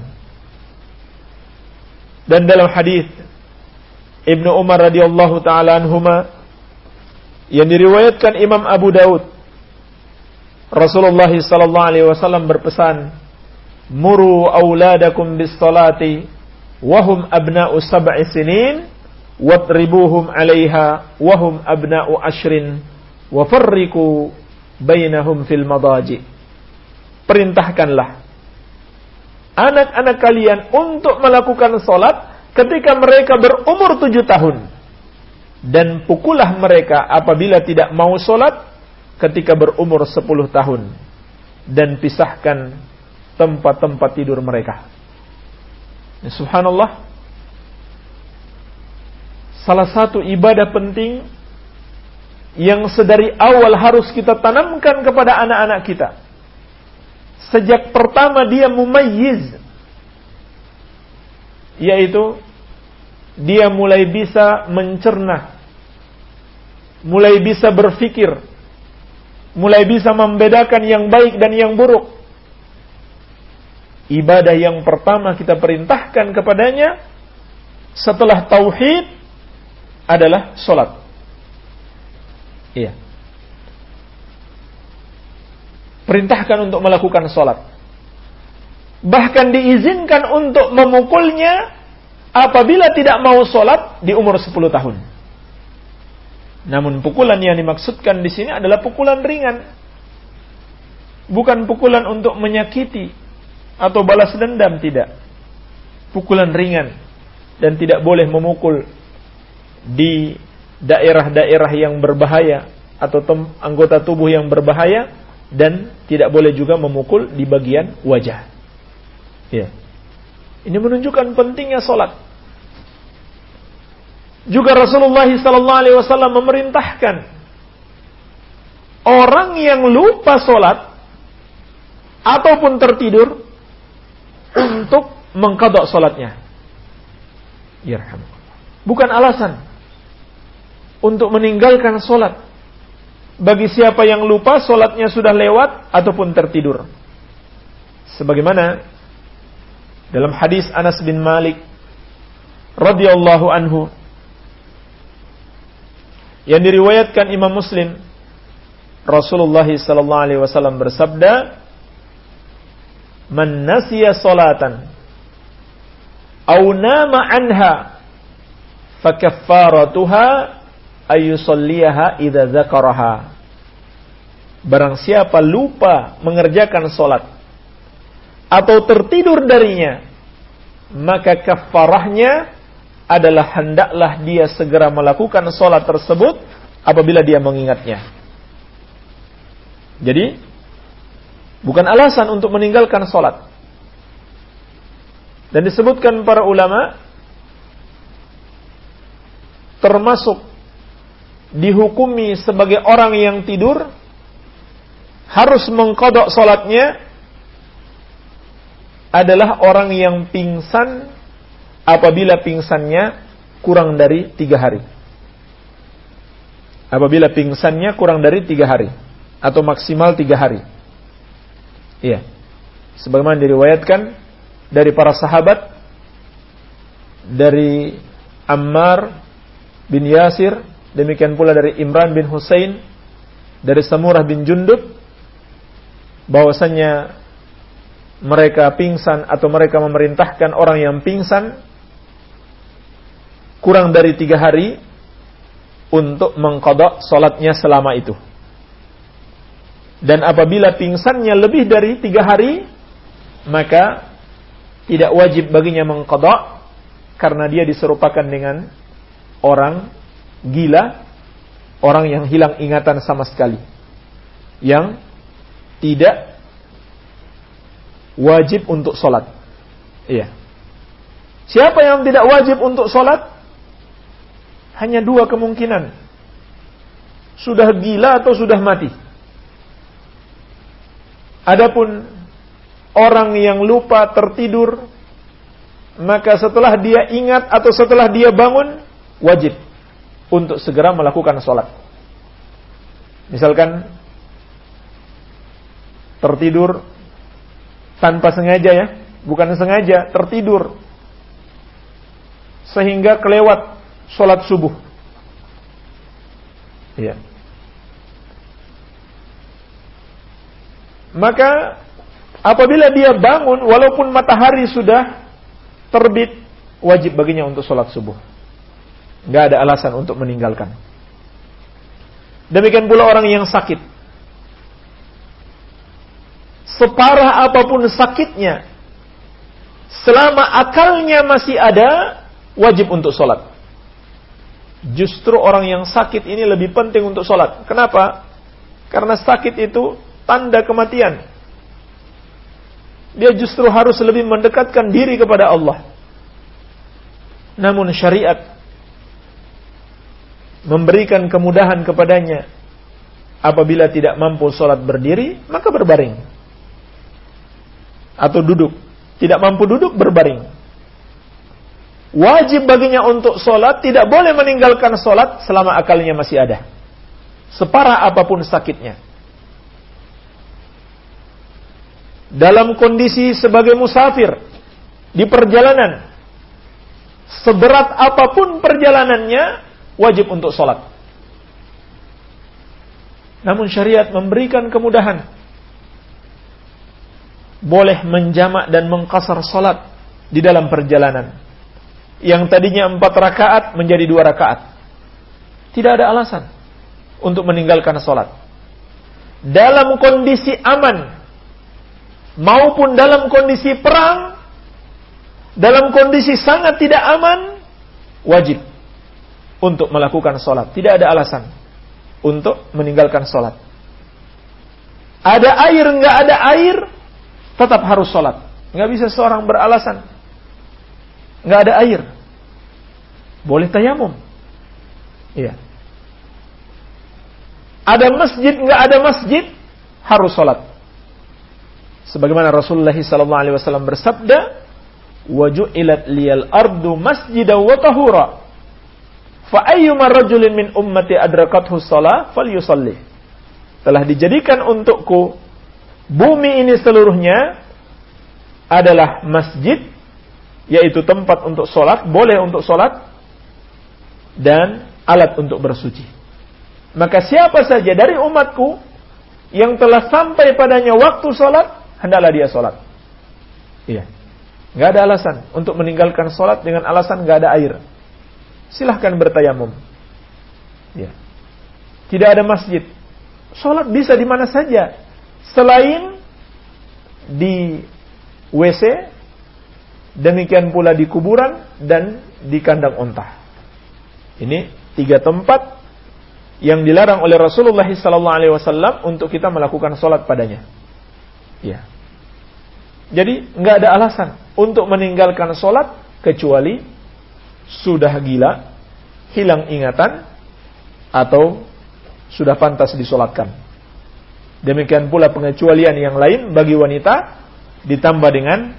Dan dalam hadis Ibnu Umar radhiyallahu taala anhuma yang diriwayatkan Imam Abu Daud Rasulullah sallallahu alaihi wasallam berpesan muru auladakum bis salati wahum abna'u sab'i sinin watribuhum 'alaiha wahum abna'u ashrin wa farriqu bainahum perintahkanlah anak-anak kalian untuk melakukan salat ketika mereka berumur tujuh tahun dan pukullah mereka apabila tidak mau sholat ketika berumur sepuluh tahun dan pisahkan tempat-tempat tidur mereka. Ya, subhanallah. Salah satu ibadah penting yang sedari awal harus kita tanamkan kepada anak-anak kita. Sejak pertama dia mumayyiz. Yaitu dia mulai bisa mencerna mulai bisa berfikir, mulai bisa membedakan yang baik dan yang buruk. Ibadah yang pertama kita perintahkan kepadanya setelah tauhid adalah solat. Iya. Perintahkan untuk melakukan solat. Bahkan diizinkan untuk memukulnya apabila tidak mau solat di umur 10 tahun. Namun pukulan yang dimaksudkan di sini adalah pukulan ringan. Bukan pukulan untuk menyakiti atau balas dendam tidak. Pukulan ringan dan tidak boleh memukul di daerah-daerah yang berbahaya atau anggota tubuh yang berbahaya dan tidak boleh juga memukul di bagian wajah. Ya. Ini menunjukkan pentingnya solat. Juga Rasulullah wasallam memerintahkan orang yang lupa sholat ataupun tertidur untuk mengkodok sholatnya. Bukan alasan untuk meninggalkan sholat. Bagi siapa yang lupa sholatnya sudah lewat ataupun tertidur. Sebagaimana dalam hadis Anas bin Malik radhiyallahu anhu yang diriwayatkan Imam Muslim Rasulullah sallallahu alaihi wasallam bersabda Man nasiya salatan aw nama anha fakaffaratuha ayyusalliha idza dzakaraha Barang siapa lupa mengerjakan salat atau tertidur darinya maka kafarahnya adalah hendaklah dia segera melakukan sholat tersebut apabila dia mengingatnya. Jadi, bukan alasan untuk meninggalkan sholat. Dan disebutkan para ulama, termasuk dihukumi sebagai orang yang tidur, harus mengkodok solatnya adalah orang yang pingsan apabila pingsannya kurang dari tiga hari. Apabila pingsannya kurang dari tiga hari atau maksimal tiga hari. Iya. Sebagaimana diriwayatkan dari para sahabat dari Ammar bin Yasir, demikian pula dari Imran bin Husain, dari Samurah bin Jundub, bahwasanya mereka pingsan atau mereka memerintahkan orang yang pingsan kurang dari tiga hari untuk mengkodok solatnya selama itu. Dan apabila pingsannya lebih dari tiga hari, maka tidak wajib baginya mengkodok karena dia diserupakan dengan orang gila, orang yang hilang ingatan sama sekali, yang tidak wajib untuk sholat. Iya. Siapa yang tidak wajib untuk sholat? Hanya dua kemungkinan. Sudah gila atau sudah mati. Adapun orang yang lupa tertidur maka setelah dia ingat atau setelah dia bangun wajib untuk segera melakukan sholat. Misalkan tertidur tanpa sengaja ya, bukan sengaja, tertidur sehingga kelewat sholat subuh. Ya. Maka apabila dia bangun walaupun matahari sudah terbit, wajib baginya untuk sholat subuh. Gak ada alasan untuk meninggalkan. Demikian pula orang yang sakit. Separah apa pun sakitnya, selama akalnya masih ada, wajib untuk sholat. Justru orang yang sakit ini lebih penting untuk sholat. Kenapa? Karena sakit itu tanda kematian dia justru harus lebih mendekatkan diri kepada Allah. Namun syariat memberikan kemudahan kepadanya apabila tidak mampu sholat berdiri maka berbaring. Atau duduk. Tidak mampu duduk berbaring. Wajib baginya untuk sholat tidak boleh meninggalkan sholat selama akalnya masih ada. Separah apa pun sakitnya. Dalam kondisi sebagai musafir di perjalanan seberat apa pun perjalanannya wajib untuk sholat. Namun syariat memberikan kemudahan. Boleh menjamak dan mengkasar sholat di dalam perjalanan. Yang tadinya empat rakaat menjadi dua rakaat. Tidak ada alasan untuk meninggalkan sholat. Dalam kondisi aman maupun dalam kondisi perang, dalam kondisi sangat tidak aman, wajib untuk melakukan sholat. Tidak ada alasan untuk meninggalkan sholat. Ada air, nggak ada air, tetap harus sholat. Nggak bisa seorang beralasan. Nggak ada air. Boleh tayamum. Iya. Ada masjid, nggak ada masjid, harus sholat sebagaimana Rasulullah wasallam bersabda waju'ilat liyal ardu masjidan wa tahura fa rajulin min ummati adrakathu shalah falyusalli telah dijadikan untukku bumi ini seluruhnya adalah masjid yaitu tempat untuk sholat boleh untuk sholat dan alat untuk bersuci maka siapa saja dari umatku yang telah sampai padanya waktu sholat hendaklah dia sholat. Iya. Gak ada alasan untuk meninggalkan sholat dengan alasan gak ada air. Silahkan bertayamum. Ya. Tidak ada masjid. Sholat bisa di mana saja. Selain di WC, demikian pula di kuburan dan di kandang unta. Ini tiga tempat yang dilarang oleh Rasulullah SAW untuk kita melakukan sholat padanya. Ya. Jadi nggak ada alasan untuk meninggalkan sholat kecuali sudah gila, hilang ingatan, atau sudah pantas disolatkan. Demikian pula pengecualian yang lain bagi wanita ditambah dengan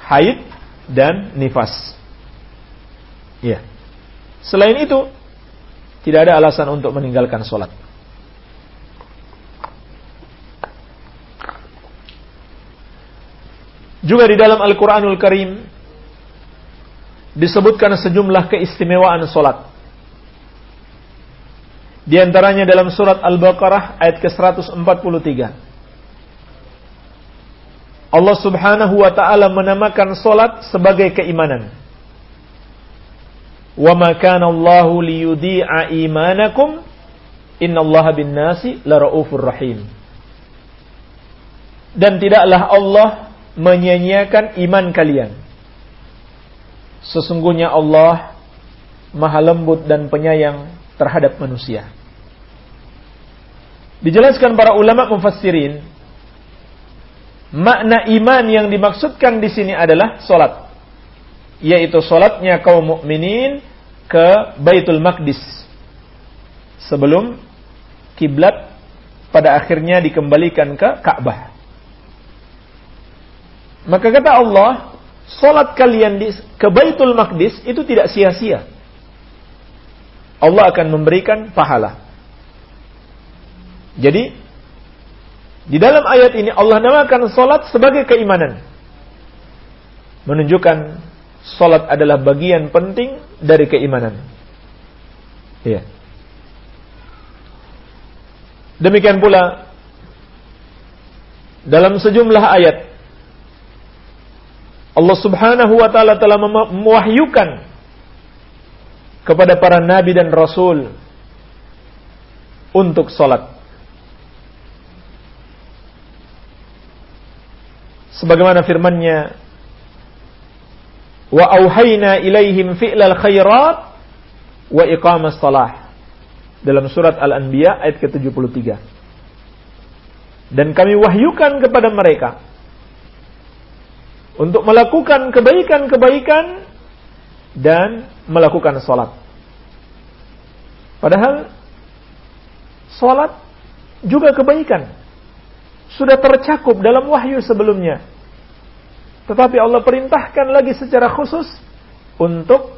haid dan nifas. Ya. Selain itu, tidak ada alasan untuk meninggalkan sholat. Juga di dalam Al-Quranul Karim disebutkan sejumlah keistimewaan sholat. Di antaranya dalam surat Al-Baqarah ayat ke-143. Allah Subhanahu wa taala menamakan salat sebagai keimanan. Wa ma kana Allahu liyudhi'a imanakum innallaha bin-nasi laraufur rahim. Dan tidaklah Allah menyia-nyiakan iman kalian. Sesungguhnya Allah Maha lembut dan penyayang terhadap manusia. Dijelaskan para ulama mufassirin, makna iman yang dimaksudkan di sini adalah solat, yaitu solatnya kaum mukminin ke Baitul Maqdis sebelum kiblat pada akhirnya dikembalikan ke Ka'bah. Maka kata Allah, solat kalian di, ke Baitul Maqdis itu tidak sia-sia. Allah akan memberikan pahala. Jadi, di dalam ayat ini Allah namakan solat sebagai keimanan. Menunjukkan solat adalah bagian penting dari keimanan. Iya. Demikian pula dalam sejumlah ayat Allah Subhanahu wa taala telah mewahyukan kepada para nabi dan rasul untuk salat. Sebagaimana firman-Nya, "Wa auhayna ilaihim fi'lal khairat wa iqamas salah." Dalam surat Al-Anbiya ayat ke-73. Dan kami wahyukan kepada mereka untuk melakukan kebaikan-kebaikan dan melakukan sholat. Padahal sholat juga kebaikan. Sudah tercakup dalam wahyu sebelumnya. Tetapi Allah perintahkan lagi secara khusus untuk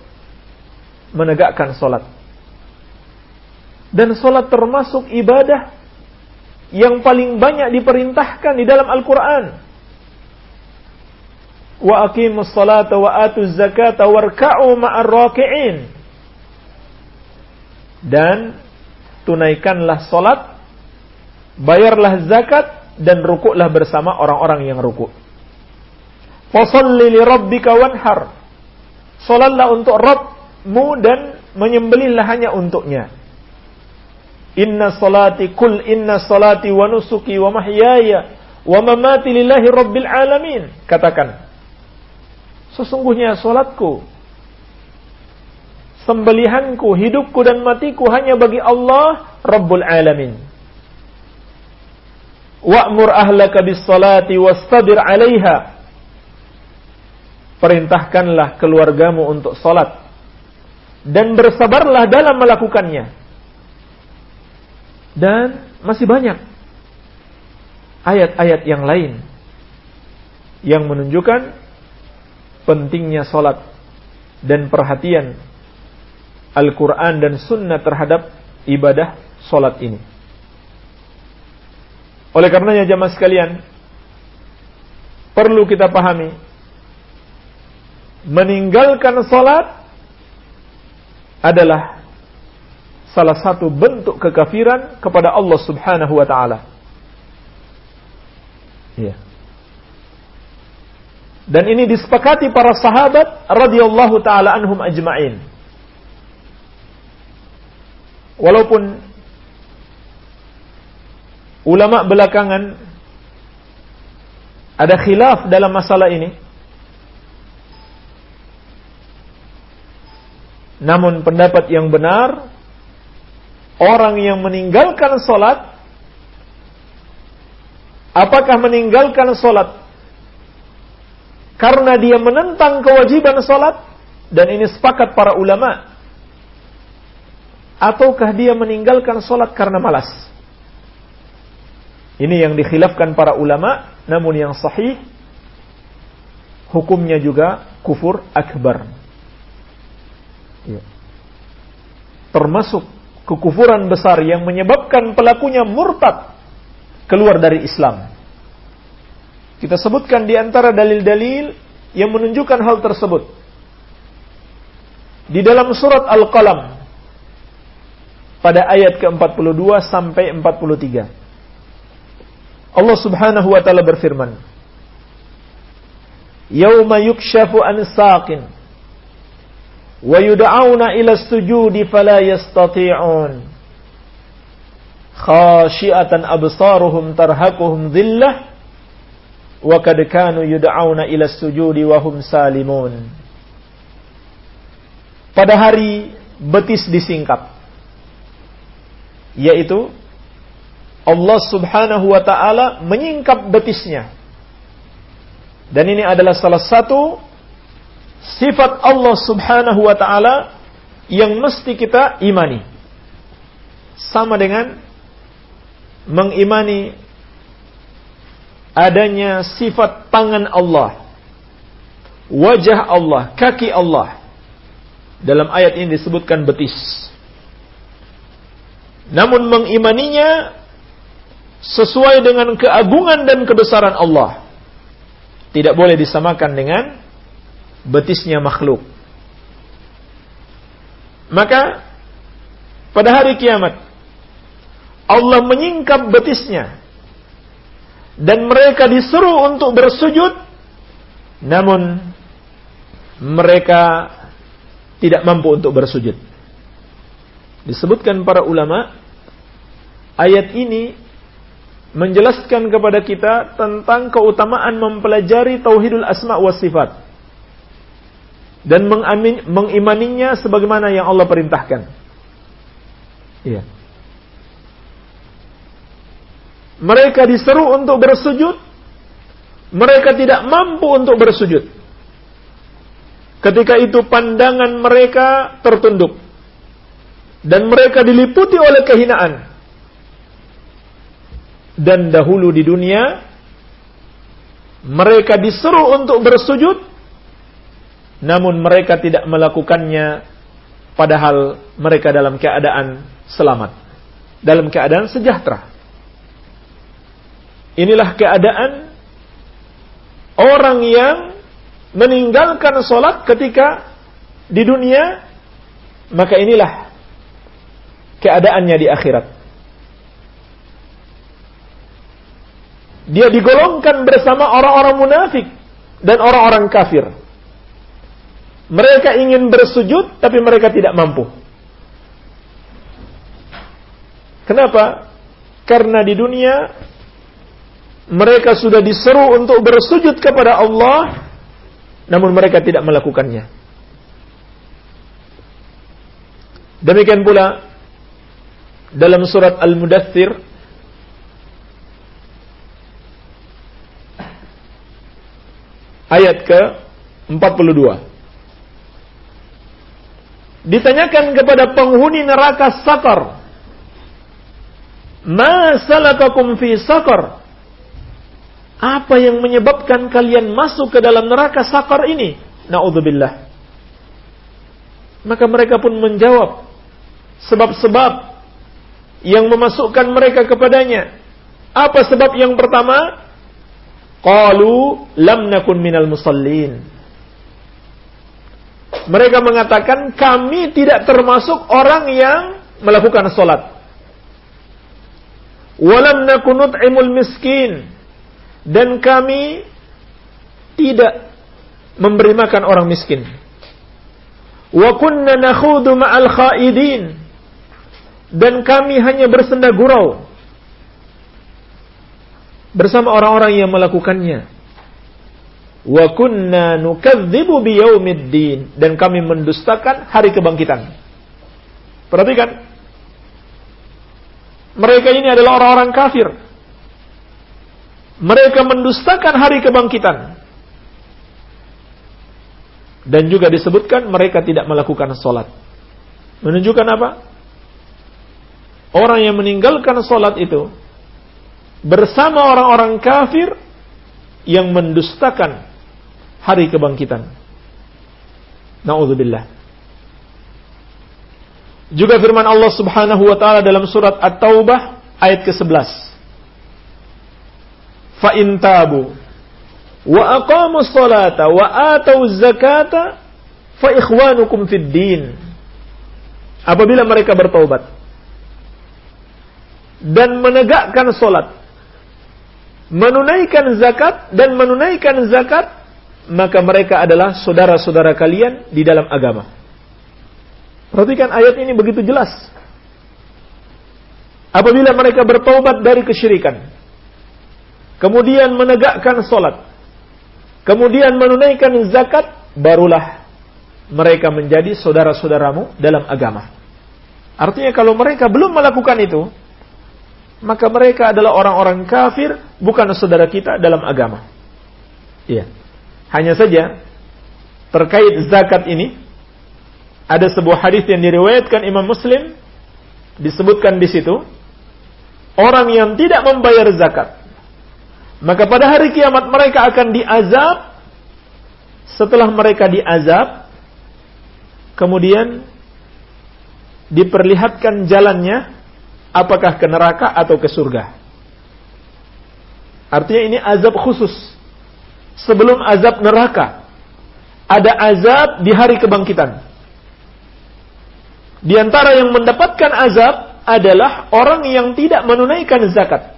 menegakkan sholat. Dan sholat termasuk ibadah yang paling banyak diperintahkan di dalam Al-Quran wa aqimus salata wa atuz zakata warka'u ma'ar raki'in. Dan tunaikanlah salat bayarlah zakat dan rukuklah bersama orang-orang yang rukuk. Fasalli li rabbika wanhar. Salatlah untuk Rabbmu dan menyembelihlah hanya untuknya. Inna salati kul inna salati wa nusuki wa mahyaya wa mamati lillahi rabbil alamin. Katakan Sesungguhnya solatku, sembelihanku, hidupku dan matiku hanya bagi Allah Rabbul Alamin. Wa'mur ahlaka bis salati wastabir 'alaiha. Perintahkanlah keluargamu untuk salat dan bersabarlah dalam melakukannya. Dan masih banyak ayat-ayat yang lain yang menunjukkan pentingnya solat dan perhatian Al-Quran dan Sunnah terhadap ibadah solat ini. Oleh karenanya jamaah sekalian, perlu kita pahami, meninggalkan solat adalah salah satu bentuk kekafiran kepada Allah Subhanahu wa taala. Iya. Dan ini disepakati para sahabat radhiyallahu taala anhum ajma'in. Walaupun ulama belakangan ada khilaf dalam masalah ini. Namun pendapat yang benar orang yang meninggalkan salat apakah meninggalkan salat karena dia menentang kewajiban salat dan ini sepakat para ulama ataukah dia meninggalkan salat karena malas Ini yang dikhilafkan para ulama, namun yang sahih hukumnya juga kufur akbar. Ya. Termasuk kekufuran besar yang menyebabkan pelakunya murtad keluar dari Islam. Kita sebutkan di antara dalil-dalil yang menunjukkan hal tersebut. Di dalam surat Al-Qalam pada ayat ke-42 sampai 43. Allah Subhanahu wa taala berfirman, "Yauma yukshafu an saqin wa yud'auna ila sujudi fala yastati'un." Khashi'atan absaruhum tarhaquhum dhillah wa kad kanu yud'auna ila sujudi wa hum salimun. Pada hari betis disingkap yaitu Allah Subhanahu wa taala menyingkap betisnya. Dan ini adalah salah satu sifat Allah Subhanahu wa taala yang mesti kita imani. Sama dengan mengimani adanya sifat tangan Allah, wajah Allah, kaki Allah. Dalam ayat ini disebutkan betis. Namun mengimaninya sesuai dengan keagungan dan kebesaran Allah. Tidak boleh disamakan dengan betisnya makhluk. Maka pada hari kiamat Allah menyingkap betisnya dan mereka disuruh untuk bersujud namun mereka tidak mampu untuk bersujud. Disebutkan para ulama, ayat ini menjelaskan kepada kita tentang keutamaan mempelajari tauhidul asma wa sifat dan mengamin, mengimaninya sebagaimana yang Allah perintahkan. Iya. Mereka diseru untuk bersujud, mereka tidak mampu untuk bersujud. Ketika itu pandangan mereka tertunduk dan mereka diliputi oleh kehinaan. Dan dahulu di dunia mereka diseru untuk bersujud namun mereka tidak melakukannya padahal mereka dalam keadaan selamat, dalam keadaan sejahtera. Inilah keadaan orang yang meninggalkan solat ketika di dunia, maka inilah keadaannya di akhirat. Dia digolongkan bersama orang-orang munafik dan orang-orang kafir. Mereka ingin bersujud tapi mereka tidak mampu. Kenapa? Karena di dunia mereka sudah diseru untuk bersujud kepada Allah namun mereka tidak melakukannya. Demikian pula dalam surat Al-Mudathir ayat ke 42 ditanyakan kepada penghuni neraka sakar ma salakakum fi sakar apa yang menyebabkan kalian masuk ke dalam neraka sakar ini naudzubillah maka mereka pun menjawab sebab-sebab yang memasukkan mereka kepadanya. Apa sebab yang pertama? Qalu lam nakun minal musallin. Mereka mengatakan kami tidak termasuk orang yang melakukan solat. Walam nakunut imul miskin. Dan kami tidak memberi makan orang miskin. Wa kunna nakhudu ma'al khaidin dan kami hanya bersenda gurau bersama orang-orang yang melakukannya. Wa kunna nukadzibu biyaumiddin dan kami mendustakan hari kebangkitan. Perhatikan. Mereka ini adalah orang-orang kafir. Mereka mendustakan hari kebangkitan. Dan juga disebutkan mereka tidak melakukan sholat. Menunjukkan apa? Orang yang meninggalkan sholat itu bersama orang-orang kafir yang mendustakan hari kebangkitan. Nauzubillah. Juga firman Allah Subhanahu wa taala dalam surat At-Taubah ayat ke-11. Fa in tabu wa aqamu sholata wa atau zakata fa ikhwanukum fid din. Apabila mereka bertaubat dan menegakkan solat, menunaikan zakat dan menunaikan zakat, maka mereka adalah saudara-saudara kalian di dalam agama. Perhatikan ayat ini begitu jelas. Apabila mereka bertobat dari kesyirikan, kemudian menegakkan solat, kemudian menunaikan zakat, barulah mereka menjadi saudara-saudaramu dalam agama. Artinya kalau mereka belum melakukan itu, maka mereka adalah orang-orang kafir, bukan saudara kita dalam agama. Iya. Hanya saja terkait zakat ini ada sebuah hadis yang diriwayatkan Imam Muslim disebutkan di situ orang yang tidak membayar zakat maka pada hari kiamat mereka akan diazab. Setelah mereka diazab kemudian diperlihatkan jalannya apakah ke neraka atau ke surga. Artinya ini azab khusus. Sebelum azab neraka ada azab di hari kebangkitan. Di antara yang mendapatkan azab adalah orang yang tidak menunaikan zakat.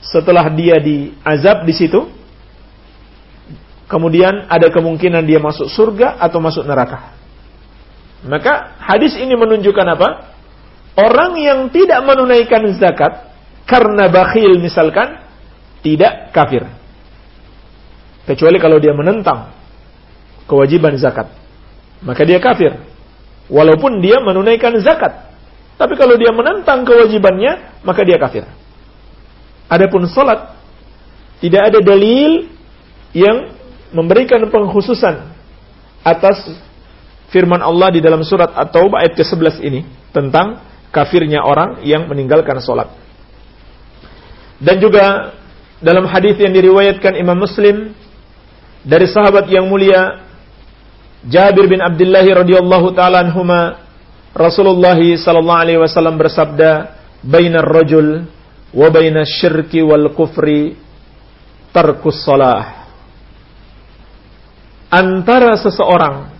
Setelah dia diazab di situ, kemudian ada kemungkinan dia masuk surga atau masuk neraka. Maka hadis ini menunjukkan apa? Orang yang tidak menunaikan zakat karena bakhil misalkan tidak kafir. Kecuali kalau dia menentang kewajiban zakat. Maka dia kafir walaupun dia menunaikan zakat. Tapi kalau dia menentang kewajibannya, maka dia kafir. Adapun salat tidak ada dalil yang memberikan pengkhususan atas firman Allah di dalam surat At-Taubah ayat ke-11 ini tentang kafirnya orang yang meninggalkan salat. Dan juga dalam hadis yang diriwayatkan Imam Muslim dari sahabat yang mulia Jabir bin Abdullah radhiyallahu taala anhuma Rasulullah sallallahu alaihi wasallam bersabda, "Bainar rajul wa bainas syirki wal kufri tarkus salah." Antara seseorang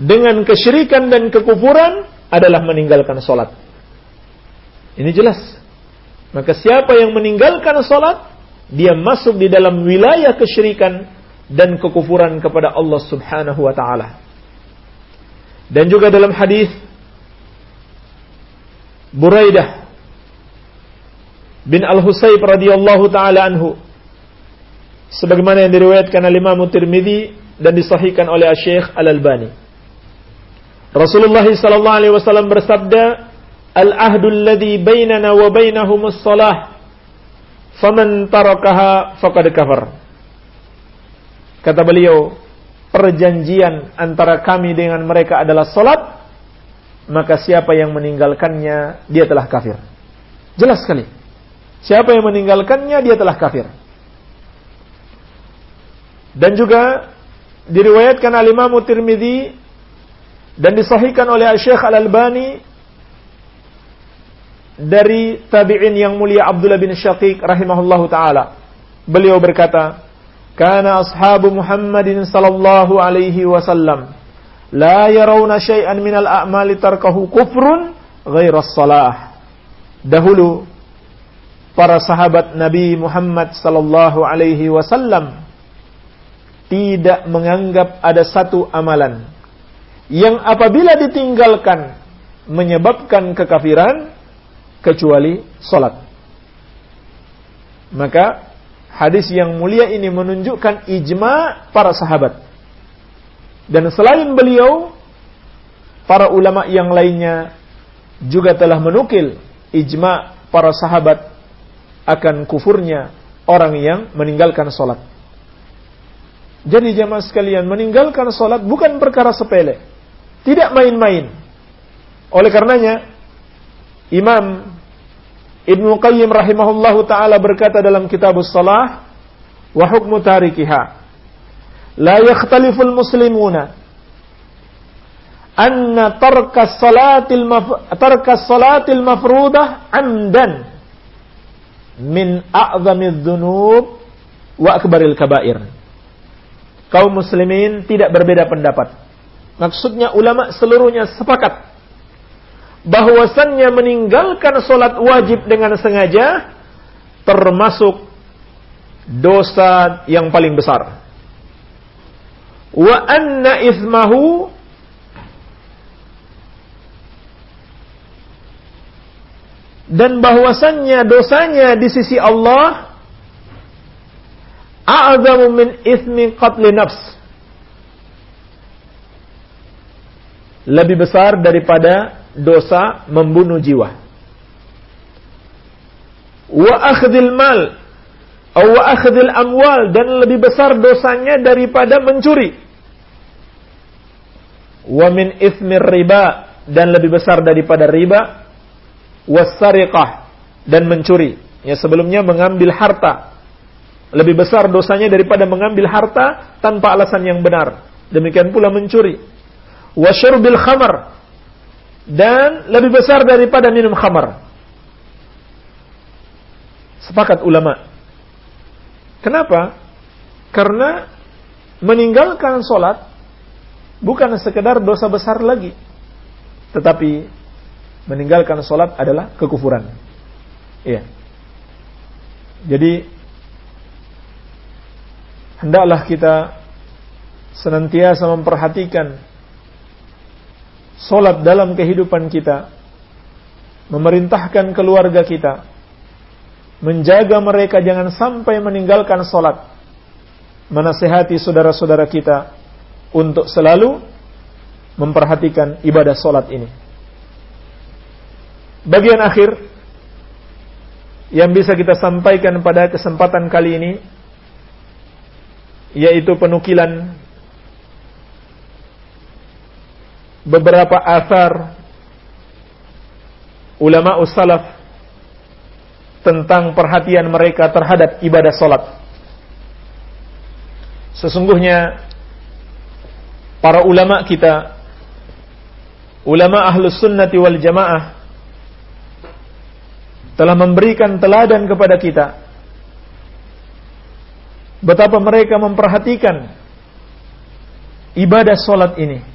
dengan kesyirikan dan kekufuran adalah meninggalkan salat. Ini jelas. Maka siapa yang meninggalkan salat, dia masuk di dalam wilayah kesyirikan dan kekufuran kepada Allah Subhanahu wa taala. Dan juga dalam hadis Buraidah bin Al-Husayb radhiyallahu taala anhu sebagaimana yang diriwayatkan oleh Imam Tirmizi dan disahihkan oleh Syekh Al-Albani. Rasulullah sallallahu alaihi wasallam bersabda, "Al-ahdu alladhi bainana wa bainahumus shalah, faman tarakaha faqad kafar." Kata beliau, perjanjian antara kami dengan mereka adalah solat, maka siapa yang meninggalkannya, dia telah kafir. Jelas sekali. Siapa yang meninggalkannya dia telah kafir. Dan juga diriwayatkan oleh Imam Tirmidzi dan disahihkan oleh Syekh Al-Albani dari tabi'in yang mulia Abdullah bin Syaqiq rahimahullahu taala. Beliau berkata, "Kana ashabu Muhammadin sallallahu alaihi wasallam la yarawna syai'an minal a'mali tarkahu kufrun ghairas salah." Dahulu para sahabat Nabi Muhammad sallallahu alaihi wasallam tidak menganggap ada satu amalan yang apabila ditinggalkan menyebabkan kekafiran kecuali salat. Maka hadis yang mulia ini menunjukkan ijma para sahabat. Dan selain beliau, para ulama yang lainnya juga telah menukil ijma para sahabat akan kufurnya orang yang meninggalkan solat. Jadi jamaah sekalian, meninggalkan solat bukan perkara sepele. Tidak main-main. Oleh karenanya, Imam Ibnu Qayyim rahimahullahu taala berkata dalam kitab Shalah wa hukmu tarikiha la yakhtaliful muslimuna anna tarka salatil maf tarka salatil mafrudah amdan min a'zami dzunub wa akbaril kabair. Kaum muslimin tidak berbeda pendapat. Maksudnya ulama seluruhnya sepakat bahwasannya meninggalkan solat wajib dengan sengaja termasuk dosa yang paling besar. Wa anna ismahu dan bahwasannya dosanya di sisi Allah a'zamu min ismi qatli nafs lebih besar daripada dosa membunuh jiwa. Wa akhdhil mal atau wa akhdhil amwal dan lebih besar dosanya daripada mencuri. Wa min ithmir riba dan lebih besar daripada riba. Wasariqah dan mencuri. Ya sebelumnya mengambil harta. Lebih besar dosanya daripada mengambil harta tanpa alasan yang benar. Demikian pula mencuri. Wa syurbil khamar dan lebih besar daripada minum khamar. Sepakat ulama. Kenapa? Karena meninggalkan solat bukan sekedar dosa besar lagi. Tetapi meninggalkan solat adalah kekufuran. Iya. Jadi hendaklah kita senantiasa memperhatikan solat dalam kehidupan kita, memerintahkan keluarga kita, menjaga mereka jangan sampai meninggalkan solat, menasehati saudara-saudara kita untuk selalu memperhatikan ibadah solat ini. Bagian akhir yang bisa kita sampaikan pada kesempatan kali ini yaitu penukilan beberapa asar ulama ussalaf tentang perhatian mereka terhadap ibadah solat. Sesungguhnya para ulama kita, ulama ahlus sunnati wal jamaah, telah memberikan teladan kepada kita betapa mereka memperhatikan ibadah solat ini.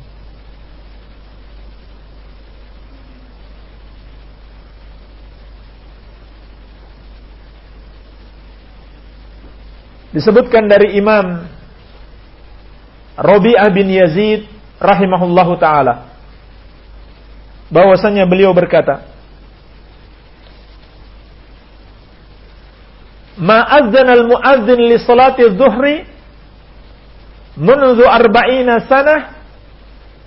disebutkan dari Imam Rabi'ah bin Yazid rahimahullahu taala bahwasanya beliau berkata Ma'azzan al-mu'azzin li salati zuhri Munzu arba'ina sanah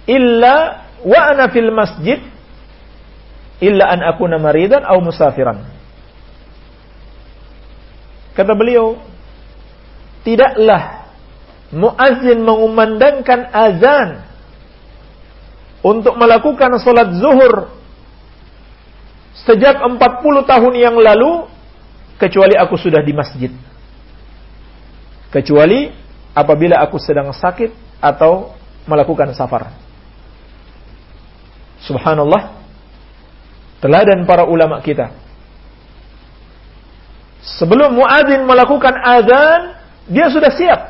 Illa wa ana fil masjid Illa an akuna maridan Au musafiran. Kata beliau Tidaklah muazin mengumandangkan azan Untuk melakukan salat zuhur Sejak 40 tahun yang lalu kecuali aku sudah di masjid. Kecuali apabila aku sedang sakit atau melakukan safar. Subhanallah. Teladan para ulama kita. Sebelum muadzin melakukan azan, dia sudah siap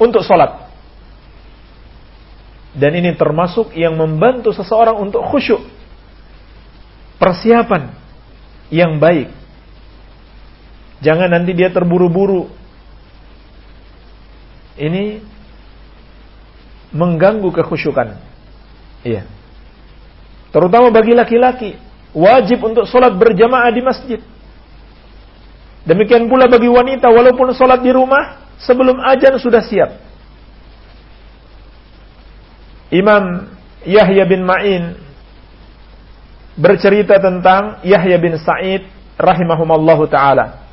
untuk sholat. Dan ini termasuk yang membantu seseorang untuk khusyuk. Persiapan yang baik. Jangan nanti dia terburu-buru. Ini mengganggu kekhusyukan. Iya. Terutama bagi laki-laki. Wajib untuk sholat berjamaah di masjid. Demikian pula bagi wanita walaupun sholat di rumah sebelum ajan sudah siap. Imam Yahya bin Ma'in bercerita tentang Yahya bin Sa'id rahimahumallahu taala.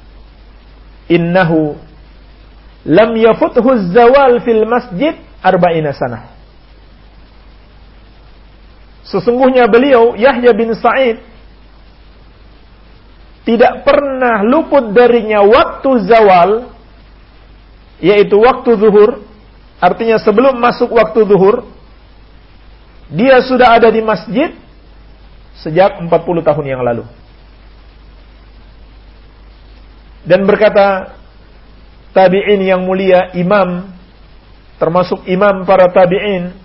Innahu lam yafuthu zawal fil masjid arba'ina sanah. Sesungguhnya beliau Yahya bin Sa'id tidak pernah luput darinya waktu zawal, yaitu waktu zuhur, artinya sebelum masuk waktu zuhur, dia sudah ada di masjid sejak 40 tahun yang lalu. Dan berkata tabi'in yang mulia, imam, termasuk imam para tabi'in,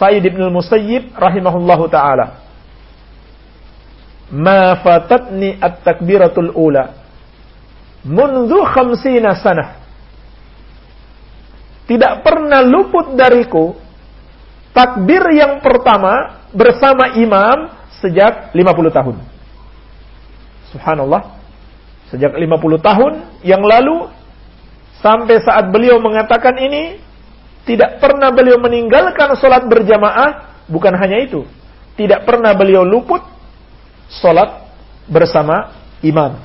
Sayyid ibn al-Musayyib rahimahullahu ta'ala. Ma fatatni at-takbiratul ula. Mundu khamsina sanah. Tidak pernah luput dariku takbir yang pertama bersama imam sejak 50 tahun. Subhanallah sejak 50 tahun yang lalu sampai saat beliau mengatakan ini tidak pernah beliau meninggalkan sholat berjamaah bukan hanya itu tidak pernah beliau luput sholat bersama imam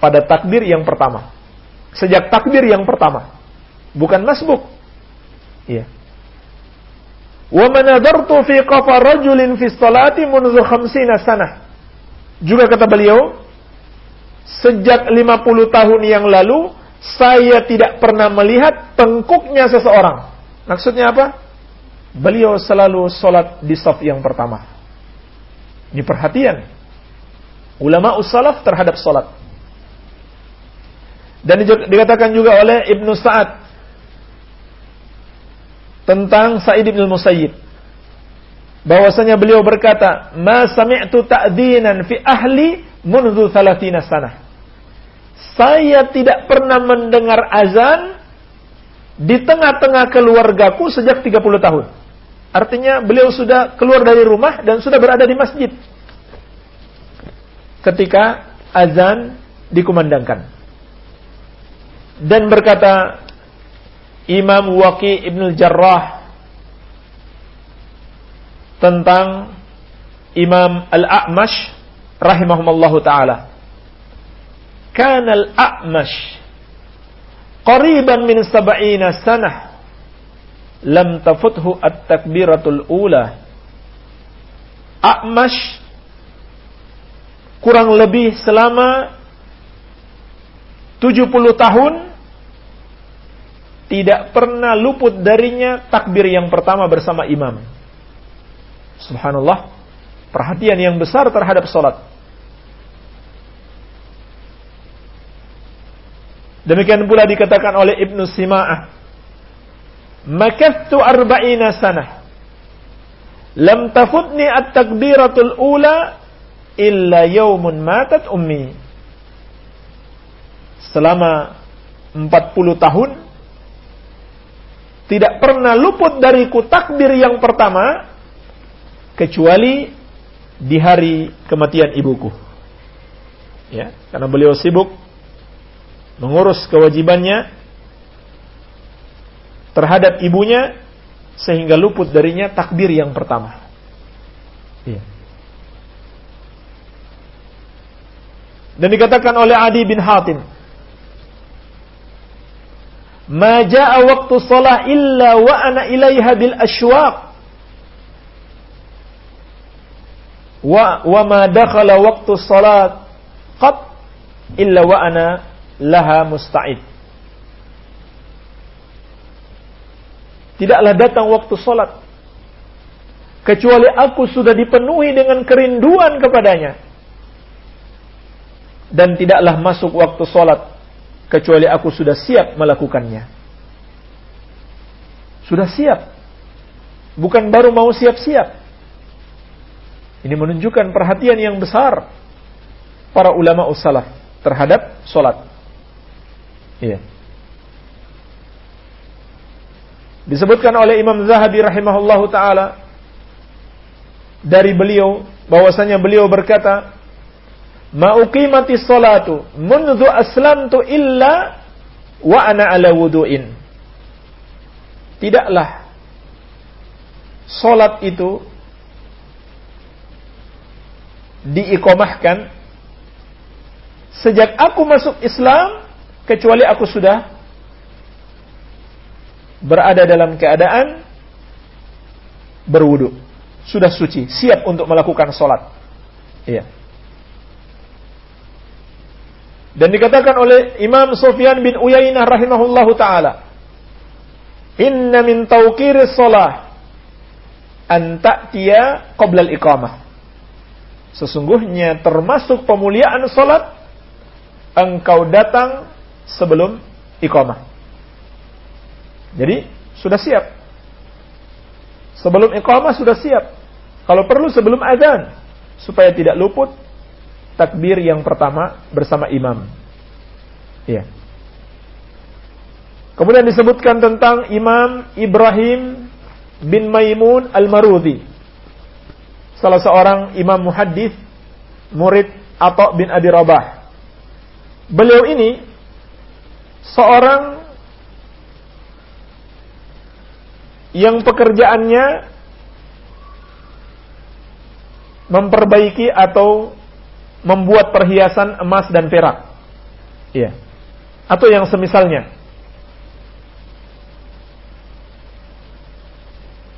pada takbir yang pertama. Sejak takbir yang pertama, bukan masbuk. Iya. Wa manadartu fi qafa rajulin fi salati munzu khamsina sanah. Juga kata beliau, sejak 50 tahun yang lalu saya tidak pernah melihat tengkuknya seseorang. Maksudnya apa? Beliau selalu sholat di saf yang pertama. Ini perhatian. Ulama usalaf terhadap salat. Dan dikatakan juga oleh Ibnu Sa'ad tentang Sa'id bin Musayyib bahwasanya beliau berkata, "Ma sami'tu ta'dzinan fi ahli mundu 30 sana." Saya tidak pernah mendengar azan di tengah-tengah keluargaku sejak 30 tahun. Artinya beliau sudah keluar dari rumah dan sudah berada di masjid. Ketika azan dikumandangkan. Dan berkata Imam Waqi Ibn Jarrah tentang Imam Al-A'mash rahimahumallahu taala. Kana Al-A'mash qariban min sab'ina sanah lam tafuthu at-takbiratul ula. A'mash kurang lebih selama 70 tahun tidak pernah luput darinya takbir yang pertama bersama imam. Subhanallah, perhatian yang besar terhadap salat. Demikian pula dikatakan oleh Ibnu Sima'ah makathu arba'ina sanah. Lam tafutni at-takbiratul ula illa yaumun matat ummi. Selama 40 tahun tidak pernah luput dariku takbir yang pertama kecuali di hari kematian ibuku. Ya, karena beliau sibuk mengurus kewajibannya terhadap ibunya sehingga luput darinya takbir yang pertama. Iya. Dan dikatakan oleh Adi bin Hatim, "Ma waktu shalah illa wa ana ilaiha bil ashwaq." Wa wa ma dakhala waktu salat qat illa wa ana laha musta'id. Tidaklah datang waktu sholat. Kecuali aku sudah dipenuhi dengan kerinduan kepadanya. Dan tidaklah masuk waktu sholat. Kecuali aku sudah siap melakukannya. Sudah siap. Bukan baru mau siap-siap. Ini menunjukkan perhatian yang besar para ulama usalah terhadap sholat. Iya. Disebutkan oleh Imam Zahabi rahimahullahu taala dari beliau bahwasanya beliau berkata, "Ma uqimati salatu mundu aslamtu illa wa ana ala wudu'in." Tidaklah salat itu diikomahkan sejak aku masuk Islam kecuali aku sudah berada dalam keadaan berwudu, sudah suci, siap untuk melakukan sholat. Iya. Dan dikatakan oleh Imam Sufyan bin Uyainah rahimahullahu taala, "Inna min tawqiris shalah an ta'tiya qabla al-iqamah." Sesungguhnya termasuk pemuliaan salat engkau datang sebelum iqamah. Jadi sudah siap. Sebelum iqamah sudah siap. Kalau perlu sebelum azan supaya tidak luput takbir yang pertama bersama imam. Ya. Kemudian disebutkan tentang Imam Ibrahim bin Maimun Al-Marudhi. Salah seorang imam muhaddis murid Atta bin Abi Rabah. Beliau ini seorang yang pekerjaannya memperbaiki atau membuat perhiasan emas dan perak. Iya. Atau yang semisalnya.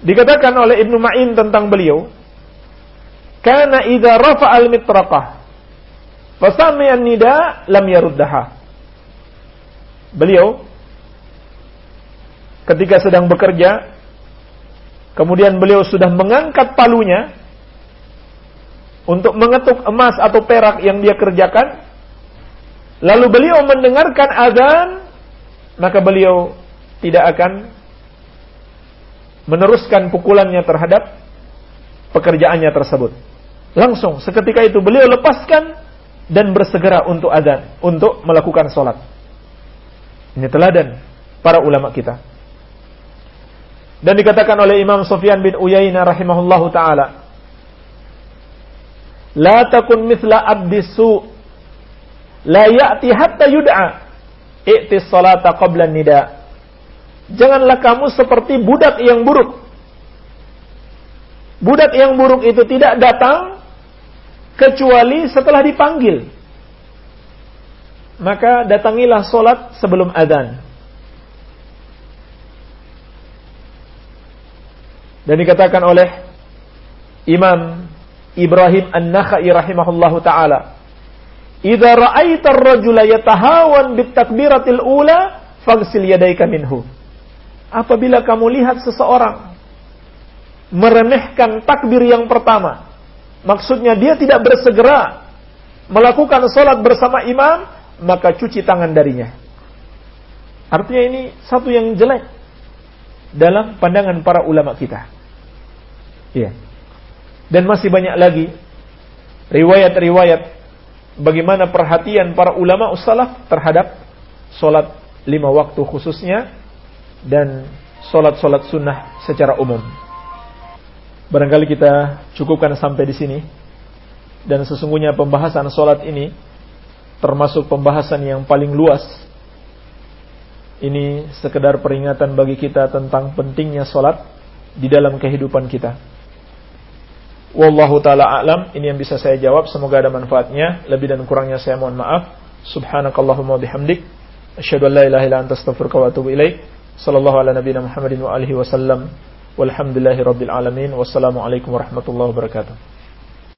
Dikatakan oleh Ibnu Ma'in tentang beliau, "Kana idza rafa'al mitraqah fasami'an nida lam yaruddaha." Beliau ketika sedang bekerja kemudian beliau sudah mengangkat palunya untuk mengetuk emas atau perak yang dia kerjakan. Lalu beliau mendengarkan azan, maka beliau tidak akan meneruskan pukulannya terhadap pekerjaannya tersebut. Langsung seketika itu beliau lepaskan dan bersegera untuk azan, untuk melakukan sholat. Ini teladan para ulama kita. Dan dikatakan oleh Imam Sufyan bin Uyainah rahimahullahu taala, La takun mithla abdi su la ya'ti hatta yud'a salata qabla nida. Janganlah kamu seperti budak yang buruk. Budak yang buruk itu tidak datang kecuali setelah dipanggil. Maka datangilah solat sebelum adzan. Dan dikatakan oleh Imam Ibrahim An-Nakhai rahimahullahu taala. Idza ra'aita ar-rajula yatahawan bitakbiratil ula faghsil yadayka minhu. Apabila kamu lihat seseorang meremehkan takbir yang pertama, maksudnya dia tidak bersegera melakukan salat bersama imam, maka cuci tangan darinya. Artinya ini satu yang jelek dalam pandangan para ulama kita. Iya. Dan masih banyak lagi riwayat-riwayat bagaimana perhatian para ulama ussalaf terhadap solat lima waktu khususnya dan solat-solat sunnah secara umum. Barangkali kita cukupkan sampai di sini. Dan sesungguhnya pembahasan solat ini termasuk pembahasan yang paling luas. Ini sekedar peringatan bagi kita tentang pentingnya solat di dalam kehidupan kita. Wallahu taala a'lam. Ini yang bisa saya jawab. Semoga ada manfaatnya. Lebih dan kurangnya saya mohon maaf. Subhanakallahumma bihamdik. Asyhadu an la ilaha illa anta astaghfiruka wa atubu ilaik. Sallallahu ala nabiyina Muhammadin wa alihi wasallam. Walhamdulillahi rabbil alamin. Wassalamualaikum warahmatullahi wabarakatuh.